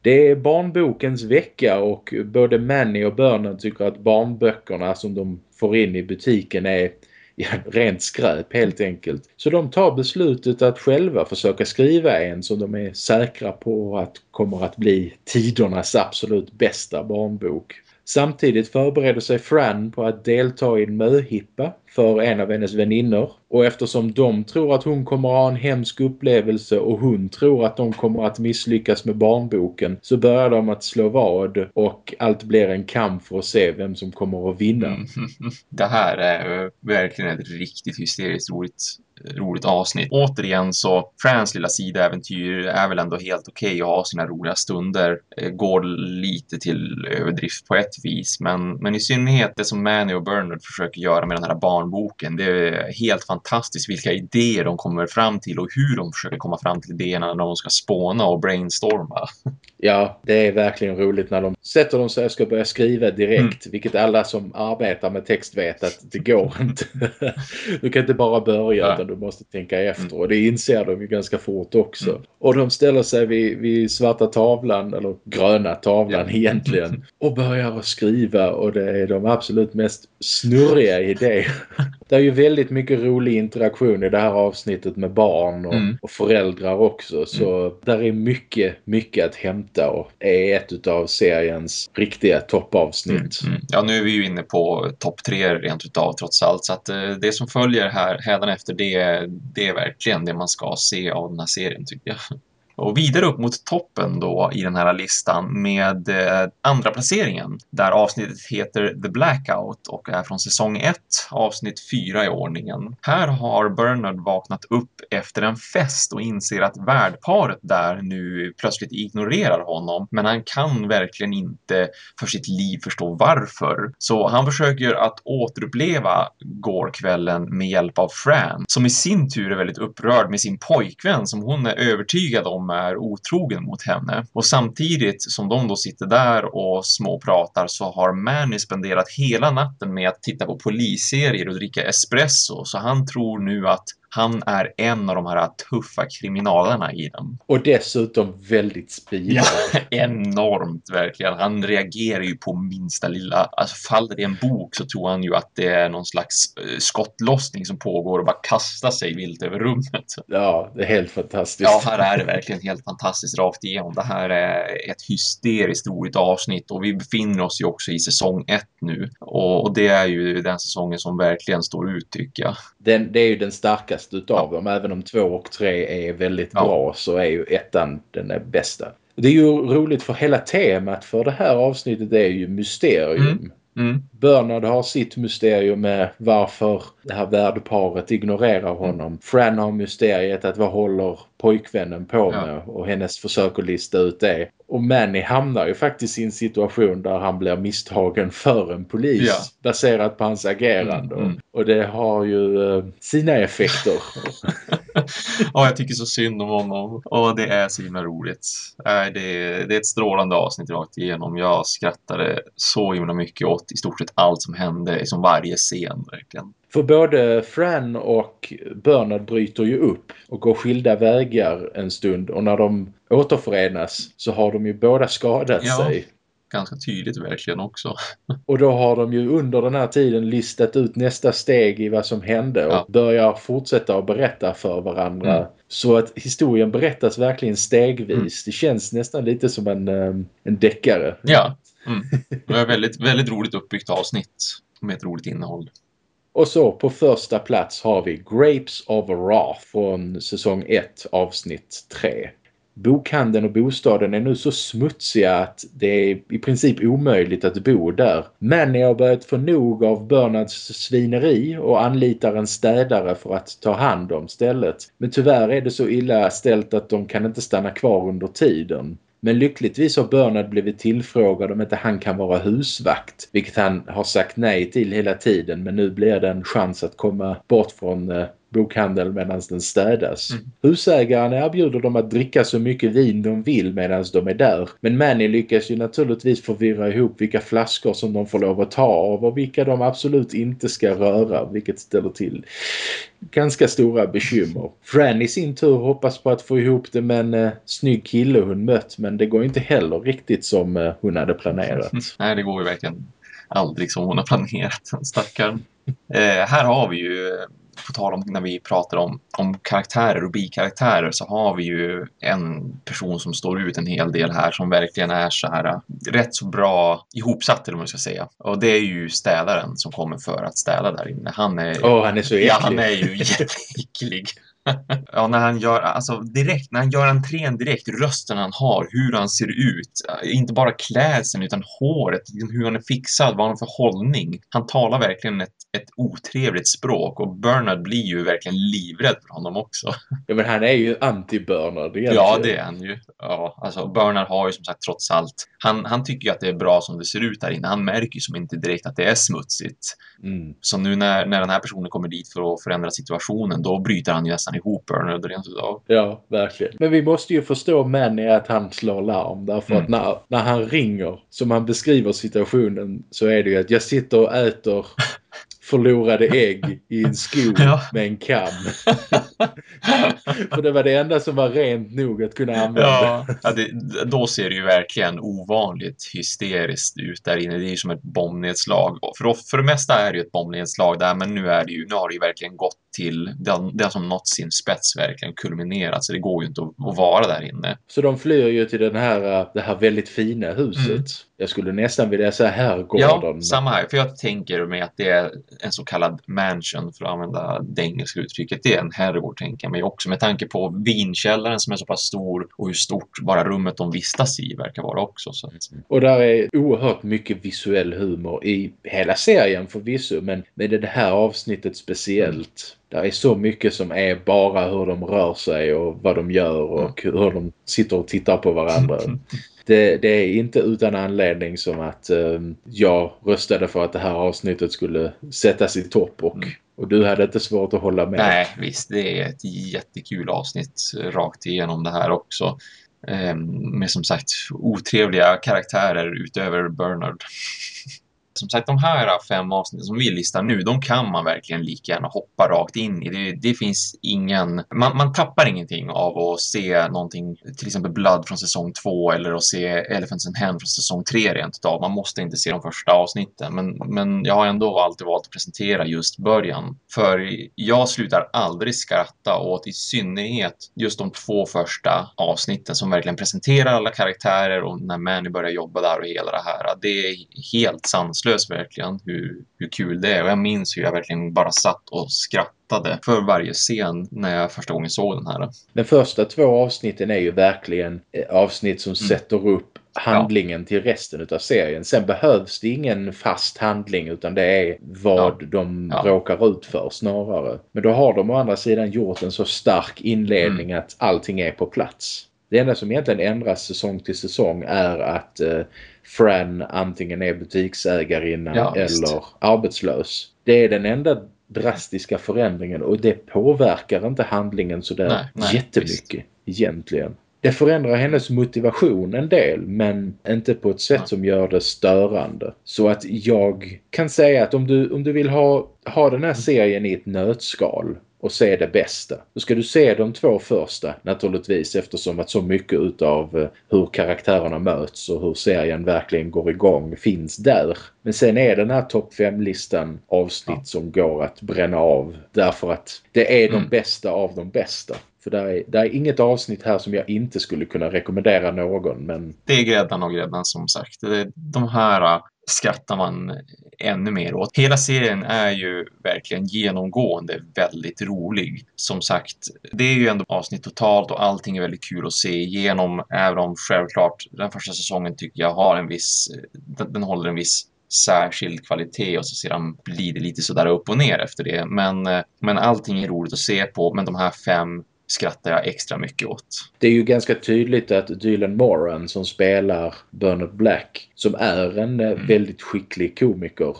Det är barnbokens vecka och både Manny och Bernard tycker att barnböckerna som de får in i butiken är ja, rent skräp helt enkelt. Så de tar beslutet att själva försöka skriva en som de är säkra på att kommer att bli tidernas absolut bästa barnbok. Samtidigt förbereder sig Fran på att delta i en möhippa för en av hennes väninnor Och eftersom de tror att hon kommer att ha en hemsk upplevelse och hon tror att de kommer att misslyckas med barnboken så börjar de att slå vad och allt blir en kamp för att se vem som kommer att vinna. Mm. Det här är verkligen ett riktigt hysteriskt roligt roligt avsnitt. Återigen så, Frans lilla sidoäventyr är väl ändå helt okej okay att ha sina roliga stunder. Eh, går lite till överdrift på ett vis, men, men i synnerhet det som Manny och Bernard försöker göra med den här barnboken. Det är helt fantastiskt vilka idéer de kommer fram till och hur de försöker komma fram till idéerna när de ska spåna och brainstorma. Ja, det är verkligen roligt när de sätter dem sig och ska börja skriva direkt, mm. vilket alla som arbetar med text vet att det går inte. du kan inte bara börja ja. utan du måste tänka efter mm. och det inser de ju ganska fort också. Mm. Och de ställer sig vid, vid, svarta tavlan, eller gröna tavlan ja. egentligen, och börjar att skriva och det är de absolut mest snurriga idéer. Det är ju väldigt mycket rolig interaktion i det här avsnittet med barn och, mm. och föräldrar också, så mm. där är mycket, mycket att hämta och är ett av seriens riktiga toppavsnitt. Mm. Ja, nu är vi ju inne på topp tre rent utav trots allt, så att eh, det som följer här hädanefter det det är verkligen det man ska se av den här serien tycker jag. Och vidare upp mot toppen då i den här listan med eh, andra placeringen där avsnittet heter The Blackout och är från säsong 1, avsnitt 4 i ordningen. Här har Bernard vaknat upp efter en fest och inser att värdparet där nu plötsligt ignorerar honom. Men han kan verkligen inte för sitt liv förstå varför. Så han försöker att återuppleva gårkvällen med hjälp av Fran, som i sin tur är väldigt upprörd med sin pojkvän som hon är övertygad om är otrogen mot henne. Och samtidigt som de då sitter där och småpratar så har Manny spenderat hela natten med att titta på polisserier och dricka espresso. Så han tror nu att han är en av de här tuffa kriminalerna i den. Och dessutom väldigt speedad. Ja, enormt verkligen. Han reagerar ju på minsta lilla... Alltså faller det en bok så tror han ju att det är någon slags eh, skottlossning som pågår och bara kastar sig vilt över rummet. Ja, det är helt fantastiskt. Ja, här är det verkligen helt fantastiskt rakt igenom. Det här är ett hysteriskt roligt avsnitt och vi befinner oss ju också i säsong ett nu. Och, och det är ju den säsongen som verkligen står ut tycker jag. Den, det är ju den starkaste bäst utav ja. dem. Även om två och tre är väldigt ja. bra så är ju ettan den är bästa. Det är ju roligt för hela temat för det här avsnittet är ju mysterium. Mm. Mm. Bernard har sitt mysterium med varför det här värdparet ignorerar honom. Mm. Fran har mysteriet att vad håller pojkvännen på ja. med och hennes försök att lista ut det. Och Manny hamnar ju faktiskt i en situation där han blir misstagen för en polis ja. baserat på hans agerande. Mm, mm. Och det har ju uh, sina effekter. ja, jag tycker så synd om honom. Och det är så himla roligt. Det, är, det är ett strålande avsnitt rakt igenom. Jag skrattade så himla mycket åt i stort sett allt som hände, som varje scen verkligen. För både Fran och Bernard bryter ju upp och går skilda vägar en stund. Och när de återförenas så har de ju båda skadat ja, sig. Ganska tydligt verkligen också. och då har de ju under den här tiden listat ut nästa steg i vad som hände och ja. börjar fortsätta att berätta för varandra. Mm. Så att historien berättas verkligen stegvis. Mm. Det känns nästan lite som en, ehm, en deckare. Ja, mm. det är väldigt, väldigt roligt uppbyggt avsnitt med ett roligt innehåll. Och så på första plats har vi Grapes of Wrath från säsong 1 avsnitt 3. Bokhandeln och bostaden är nu så smutsiga att det är i princip omöjligt att bo där. Manny har börjat få nog av Bernards svineri och anlitar en städare för att ta hand om stället. Men tyvärr är det så illa ställt att de kan inte stanna kvar under tiden. Men lyckligtvis har Bernard blivit tillfrågad om inte han kan vara husvakt. Vilket han har sagt nej till hela tiden. Men nu blir det en chans att komma bort från eh, bokhandel medan den städas. Mm. Husägaren erbjuder dem att dricka så mycket vin de vill medan de är där. Men Manny lyckas ju naturligtvis förvirra ihop vilka flaskor som de får lov att ta av och vilka de absolut inte ska röra. Vilket ställer till ganska stora bekymmer. Fran i sin tur hoppas på att få ihop det med en eh, snygg kille hon mött men det går inte heller riktigt som eh, hon hade planerat. Nej, det går ju verkligen aldrig som hon har planerat, stackaren. Eh, här har vi ju på tal om när vi pratar om, om karaktärer och bikaraktärer så har vi ju en person som står ut en hel del här som verkligen är så här äh, rätt så bra ihopsatt eller vad man ska säga. Och det är ju städaren som kommer för att städa där inne. Han är, Åh, han är så äcklig. ja, han är ju jätteäcklig. Ja, när han gör, alltså direkt, när han gör entrén direkt, rösten han har, hur han ser ut, inte bara klädseln utan håret, hur han är fixad, vad han har för hållning. Han talar verkligen ett, ett otrevligt språk och Bernard blir ju verkligen livrädd för honom också. Ja, men han är ju anti-Bernard egentligen. Ja, det är han ju. Ja, alltså Bernard har ju som sagt trots allt, han, han tycker att det är bra som det ser ut där inne. Han märker ju som inte direkt att det är smutsigt. Mm. Så nu när, när den här personen kommer dit för att förändra situationen, då bryter han ju nästan ihop Bernard rent utav. Ja, verkligen. Men vi måste ju förstå Manny att han slår larm. Därför Mm. att när, när han ringer, som han beskriver situationen, så är det ju att jag sitter och äter förlorade ägg i en skog Ja. med en kam. För det var det enda som var rent nog att kunna använda. Ja, ja det, då ser det ju verkligen ovanligt hysteriskt ut där inne. Det är ju som ett bombnedslag. För, för det mesta är det ju ett bombnedslag där, men nu, är det ju, nu har det ju verkligen gått till, det har som nått sin spets verkligen kulminerat, så det går ju inte att, att vara där inne. Så de flyr ju till den här, äh, det här väldigt fina huset. Mm. Jag skulle nästan vilja säga herrgården. Ja, samma här. För jag tänker mig att det är en så kallad mansion, för att använda det engelska uttrycket. Det är en herrgård, tänker jag mig också, med tanke på vinkällaren som är så pass stor och hur stort bara rummet de vistas i verkar vara också. Och där är oerhört mycket visuell humor i hela serien förvisso. Men med det här avsnittet speciellt. Där är så mycket som är bara hur de rör sig och vad de gör och hur de sitter och tittar på varandra. Det, det är inte utan anledning som att eh, jag röstade för att det här avsnittet skulle sättas i topp och, Mm. och du hade inte svårt att hålla med. Nej, visst, det är ett jättekul avsnitt eh, rakt igenom det här också. Ehm, med som sagt otrevliga karaktärer utöver Bernard. Som sagt, de här fem avsnitten som vi listar nu, de kan man verkligen lika gärna hoppa rakt in i. Det, det finns ingen... Man, man tappar ingenting av att se någonting, till exempel Blood från säsong två eller att se Elephants and Hen från säsong tre rent utav. Man måste inte se de första avsnitten, men, men jag har ändå alltid valt att presentera just början. För jag slutar aldrig skratta åt i synnerhet just de två första avsnitten som verkligen presenterar alla karaktärer och när Manny börjar jobba där och hela det här. Det är helt sanslöst verkligen hur, hur kul det är och jag minns hur jag verkligen bara satt och skrattade för varje scen när jag första gången såg den här. De första två avsnitten är ju verkligen eh, avsnitt som sätter upp handlingen till resten utav serien. Sen behövs det ingen fast handling utan det är vad de Ja. råkar ut för snarare. Men då har de å andra sidan gjort en så stark inledning att allting är på plats. Det enda som egentligen ändras säsong till säsong är att eh, Fran antingen är butiksägarinna Ja, visst. eller arbetslös. Det är den enda drastiska förändringen och det påverkar inte handlingen sådär Nej, nej, jättemycket egentligen. Det förändrar hennes motivation en del men inte på ett sätt Nej. som gör det störande. Så att jag kan säga att om du, om du vill ha, ha den här serien i ett nötskal och se det bästa. Då ska du se de två första naturligtvis eftersom att så mycket utav eh, hur karaktärerna möts och hur serien verkligen går igång finns där. Men sen är den här topp 5-listan avsnitt Ja. som går att bränna av därför att det är de Mm. bästa av de bästa. För där är, där är inget avsnitt här som jag inte skulle kunna rekommendera någon men Det är gräddan och gräddan som sagt. Det, de här äh, skrattar man ännu mer åt. Hela serien är ju verkligen genomgående väldigt rolig. Som sagt, det är ju ändå avsnitt totalt och allting är väldigt kul att se igenom. Även om självklart den första säsongen tycker jag har en viss, den, den håller en viss särskild kvalitet och så sedan blir det lite sådär upp och ner efter det. Men, eh, men allting är roligt att se på, men de här fem skrattar jag extra mycket åt. det är ju ganska tydligt att Dylan Moran som spelar Bernard Black som är en eh, Mm. väldigt skicklig komiker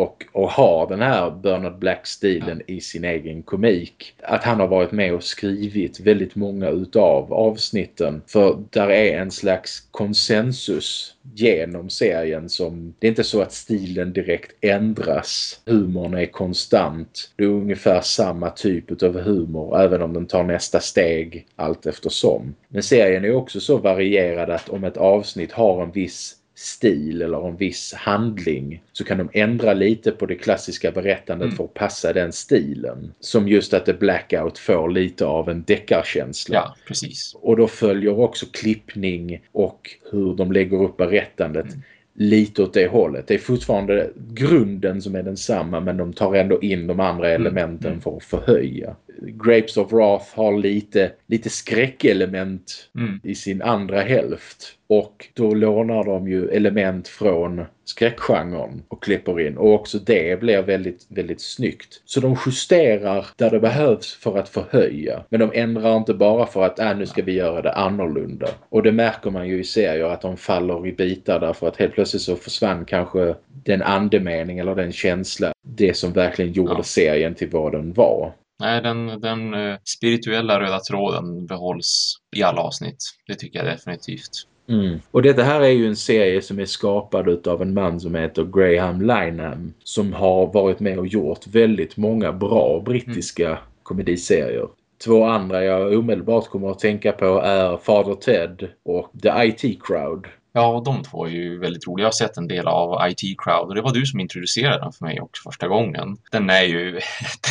och, och har den här Bernard Black-stilen i sin egen komik. Att han har varit med och skrivit väldigt många utav avsnitten. För där är en slags konsensus genom serien som... Det är inte så att stilen direkt ändras. Humorn är konstant. Det är ungefär samma typ utav humor även om den tar nästa steg allt eftersom. Men serien är också så varierad att om ett avsnitt har en viss stil eller en viss handling så kan de ändra lite på det klassiska berättandet mm. för att passa den stilen. Som just att The Blackout får lite av en deckarkänsla. Ja, precis. Och då följer också klippning och hur de lägger upp berättandet mm lite åt det hållet. Det är fortfarande grunden som är densamma men de tar ändå in de andra mm, elementen mm. för att förhöja. Grapes of Wrath har lite, lite skräckelement mm. i sin andra hälft. Och då lånar de ju element från skräckgenren och klipper in. Och också det blir väldigt, väldigt snyggt. Så de justerar där det behövs för att förhöja. Men de ändrar inte bara för att äh, nu ska vi göra det annorlunda. Och det märker man ju i serier att de faller i bitar därför att helt plötsligt så försvann kanske den andemening eller den känsla. Det som verkligen gjorde ja. serien till vad den var. Nej, den, den uh, spirituella röda tråden behålls i alla avsnitt. Det tycker jag definitivt. Mm. Och detta här är ju en serie som är skapad av en man som heter Graham Lineham som har varit med och gjort väldigt många bra brittiska mm. komediserier. Två andra jag omedelbart kommer att tänka på är Father Ted och The IT Crowd. Ja, de två är ju väldigt roliga. Jag har sett en del av IT Crowd och det var du som introducerade den för mig också första gången. Den är ju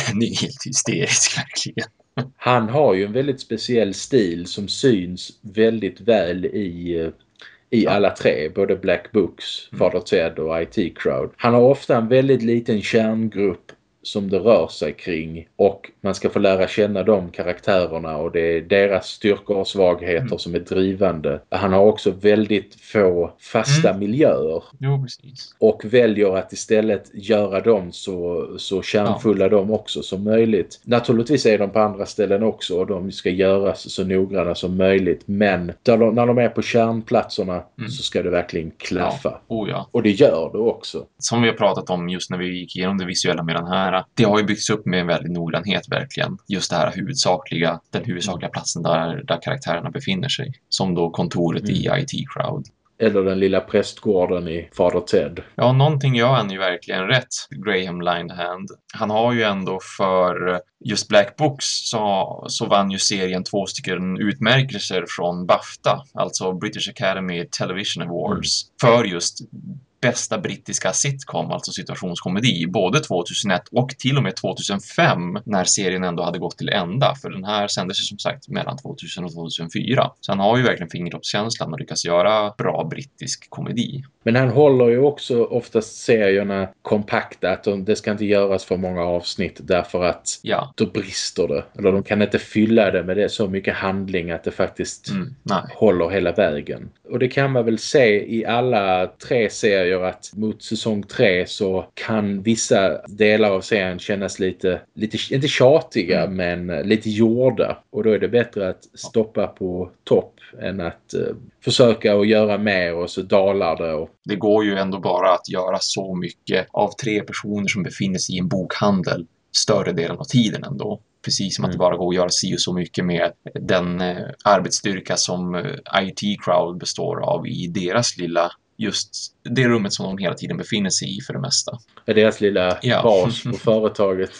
den är helt hysterisk verkligen. Han har ju en väldigt speciell stil som syns väldigt väl i eh, i alla tre, både Black Books, mm. Father Ted och IT Crowd. Han har ofta en väldigt liten kärngrupp som det rör sig kring och man ska få lära känna de karaktärerna och det är deras styrkor och svagheter mm. som är drivande. Han har också väldigt få fasta mm. miljöer. Jo. Och väljer att istället göra dem så, så kärnfulla ja. de också som möjligt. Naturligtvis är de på andra ställen också och de ska göras så noggranna som möjligt men de, när de är på kärnplatserna mm. så ska det verkligen klaffa. Ja. Oh, ja. Och det gör det också. Som vi har pratat om just när vi gick igenom det visuella med den här det har ju byggts upp med en väldig noggrannhet verkligen. Just det här huvudsakliga, den huvudsakliga platsen där, där karaktärerna befinner sig. Som då kontoret mm. i IT Crowd. Eller den lilla prästgården i Father Ted. Ja, någonting gör han ju verkligen rätt, Graham Linehand. Han har ju ändå för just Black Books så, så vann ju serien två stycken utmärkelser från BAFTA, alltså British Academy Television Awards, mm. för just bästa brittiska sitcom, alltså situationskomedi, både 2001 och till och med 2005 när serien ändå hade gått till ända. För den här sändes ju som sagt mellan 2000 och 2004. Så han har ju verkligen fingertoppskänslan och lyckas göra bra brittisk komedi. Men han håller ju också oftast serierna kompakta, att det ska inte göras för många avsnitt därför att ja. då brister det. Eller de kan inte fylla det med det så mycket handling att det faktiskt mm, håller hela vägen. Och det kan man väl se i alla tre serier att mot säsong tre så kan vissa delar av serien kännas lite, lite inte tjatiga mm. men lite gjorda. Och då är det bättre att stoppa på topp än att uh, försöka att göra mer och så dalar det. Och... Det går ju ändå bara att göra så mycket av tre personer som befinner sig i en bokhandel större delen av tiden ändå. Precis som att det mm. bara går att göra si och så mycket med den eh, arbetsstyrka som eh, IT Crowd består av i deras lilla just det rummet som de hela tiden befinner sig i för det mesta. Är deras lilla ja. bas på företaget.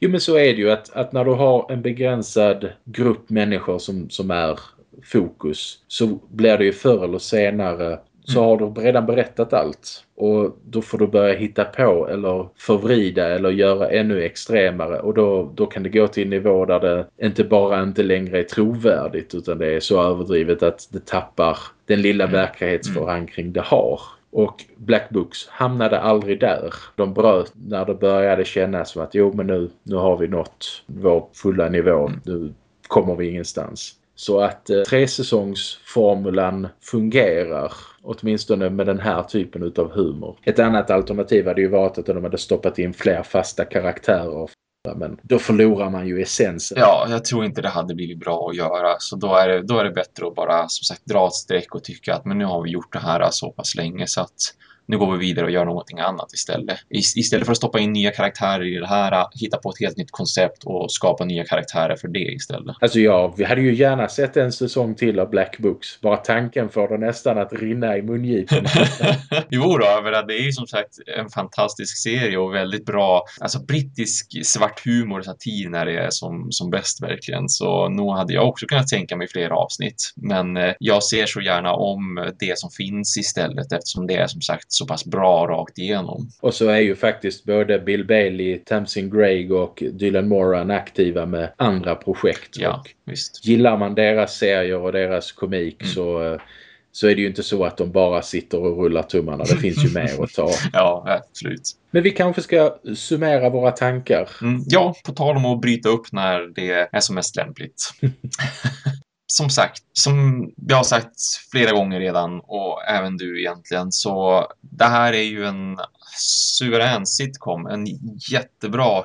jo men så är det ju att, att när du har en begränsad grupp människor som, som är fokus så blir det ju förr eller senare så har du redan berättat allt. Och då får du börja hitta på eller förvrida eller göra ännu extremare. Och då, då kan det gå till en nivå där det inte bara inte längre är trovärdigt utan det är så överdrivet att det tappar den lilla mm. verklighetsförankring det har. Och Black Books hamnade aldrig där. De bröt när det började kännas som att jo men nu, nu har vi nått vår fulla nivå. Nu kommer vi ingenstans. Så att eh, tresäsongsformulan fungerar åtminstone med den här typen utav humor. Ett annat alternativ hade ju varit att de hade stoppat in fler fasta karaktärer men då förlorar man ju essensen. Ja, jag tror inte det hade blivit bra att göra. Så då är det, då är det bättre att bara som sagt dra ett streck och tycka att men nu har vi gjort det här så pass länge så att nu går vi vidare och gör någonting annat istället. Istället för att stoppa in nya karaktärer i det här, hitta på ett helt nytt koncept och skapa nya karaktärer för det istället. Alltså ja, vi hade ju gärna sett en säsong till av Black Books. Bara tanken får det nästan att rinna i mungipen. jo då, för det är ju som sagt en fantastisk serie och väldigt bra, alltså brittisk svart humor, satir när det är som, som bäst verkligen. Så nog hade jag också kunnat tänka mig fler avsnitt. Men eh, jag ser så gärna om det som finns istället eftersom det är som sagt så pass bra rakt igenom. Och så är ju faktiskt både Bill Bailey, Tamsin Greig och Dylan Moran aktiva med andra projekt. Ja, och visst. Gillar man deras serier och deras komik mm. så eh, så är det ju inte så att de bara sitter och rullar tummarna. Det finns ju mer att ta. ja, absolut. Men vi kanske ska summera våra tankar. Mm, ja, på tal om att bryta upp när det är som mest lämpligt. som sagt, som jag har sagt flera gånger redan och även du egentligen, så det här är ju en suverän sitcom. En jättebra,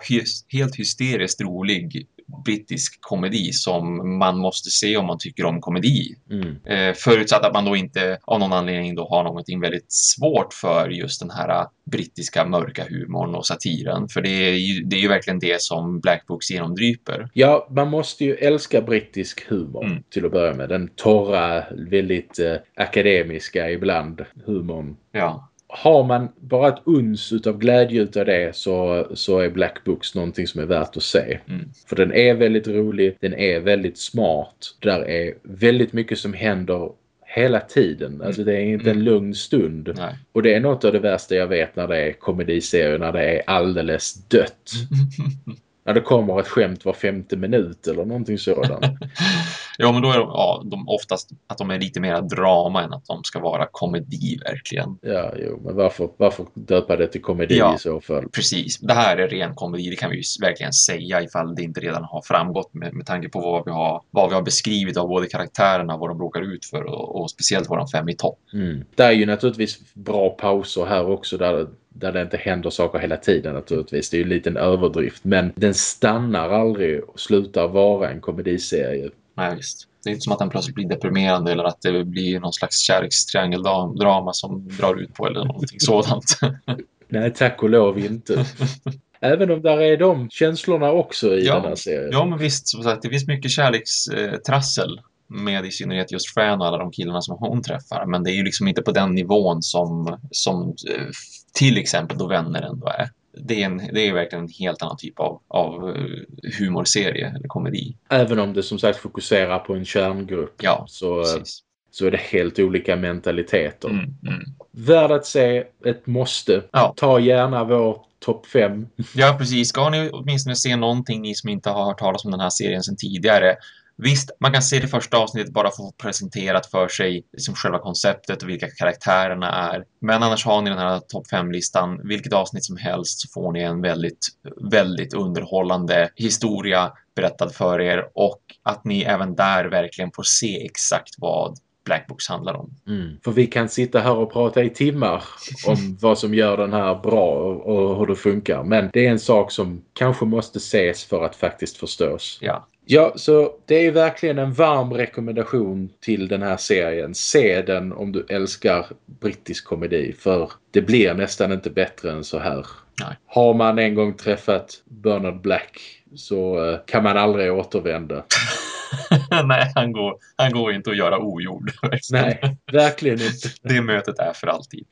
helt hysteriskt rolig brittisk komedi som man måste se om man tycker om komedi. Mm. Eh, förutsatt att man då inte av någon anledning då har någonting väldigt svårt för just den här äh, brittiska mörka humorn och satiren. För det är ju, det är ju verkligen det som Black Books genomdryper. Ja, man måste ju älska brittisk humor mm. till att börja med. Den torra, väldigt eh, akademiska ibland humorn. Ja har man bara ett uns av glädje utav det så, så är Black Books någonting som är värt att se. Mm. För den är väldigt rolig, den är väldigt smart. Där är väldigt mycket som händer hela tiden. Alltså det är inte en mm. lugn stund. Nej. Och det är något av det värsta jag vet när det är komediserier, när det är alldeles dött. när det kommer ett skämt var femte minut eller någonting sådant. ja, men då är de, ja, de oftast att de är lite mer drama än att de ska vara komedi verkligen. Ja, jo, men varför, varför döpa det till komedi ja, i så fall? Precis, det här är ren komedi, det kan vi verkligen säga ifall det inte redan har framgått med, med tanke på vad vi, har, vad vi har beskrivit av både karaktärerna, vad de råkar ut för och, och speciellt våran fem i topp. Mm. Det är ju naturligtvis bra pauser här också där där det inte händer saker hela tiden naturligtvis. Det är ju en liten överdrift. Men den stannar aldrig och slutar vara en komediserie. Nej, visst. Det är inte som att den plötsligt blir deprimerande eller att det blir någon slags kärlekstriangeldrama som drar ut på eller någonting sådant. Nej, tack och lov inte. Även om där är de känslorna också i ja, den här serien. Ja, men visst. Som sagt, det finns mycket kärlekstrassel med i synnerhet just Fran och alla de killarna som hon träffar. Men det är ju liksom inte på den nivån som, som eh, till exempel då Vänner ändå är. Det är, en, det är verkligen en helt annan typ av, av eh, humorserie eller komedi. Även om det som sagt fokuserar på en kärngrupp ja, så, eh, så är det helt olika mentaliteter. Mm, mm. Värd att se, ett måste. Ja. Ta gärna vår topp fem. Ja, precis. Ska ni åtminstone se någonting, ni som inte har hört talas om den här serien sedan tidigare, Visst, man kan se det första avsnittet bara få presenterat för sig liksom själva konceptet och vilka karaktärerna är. Men annars har ni den här topp 5-listan. Vilket avsnitt som helst så får ni en väldigt, väldigt underhållande historia berättad för er och att ni även där verkligen får se exakt vad Black Books handlar om. Mm. För vi kan sitta här och prata i timmar om vad som gör den här bra och hur det funkar. Men det är en sak som kanske måste ses för att faktiskt förstås. Ja. Ja, så det är verkligen en varm rekommendation till den här serien. Se den om du älskar brittisk komedi för det blir nästan inte bättre än så här. Nej. Har man en gång träffat Bernard Black så eh, kan man aldrig återvända. Nej, han går, han går inte att göra ogjord. Nej, verkligen inte. Det mötet är för alltid.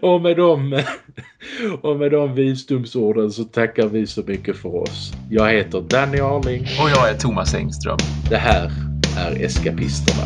och, med dem, och med de visdomsorden så tackar vi så mycket för oss. Jag heter Danny Arling. Och jag är Thomas Engström. Det här är Eskapisterna.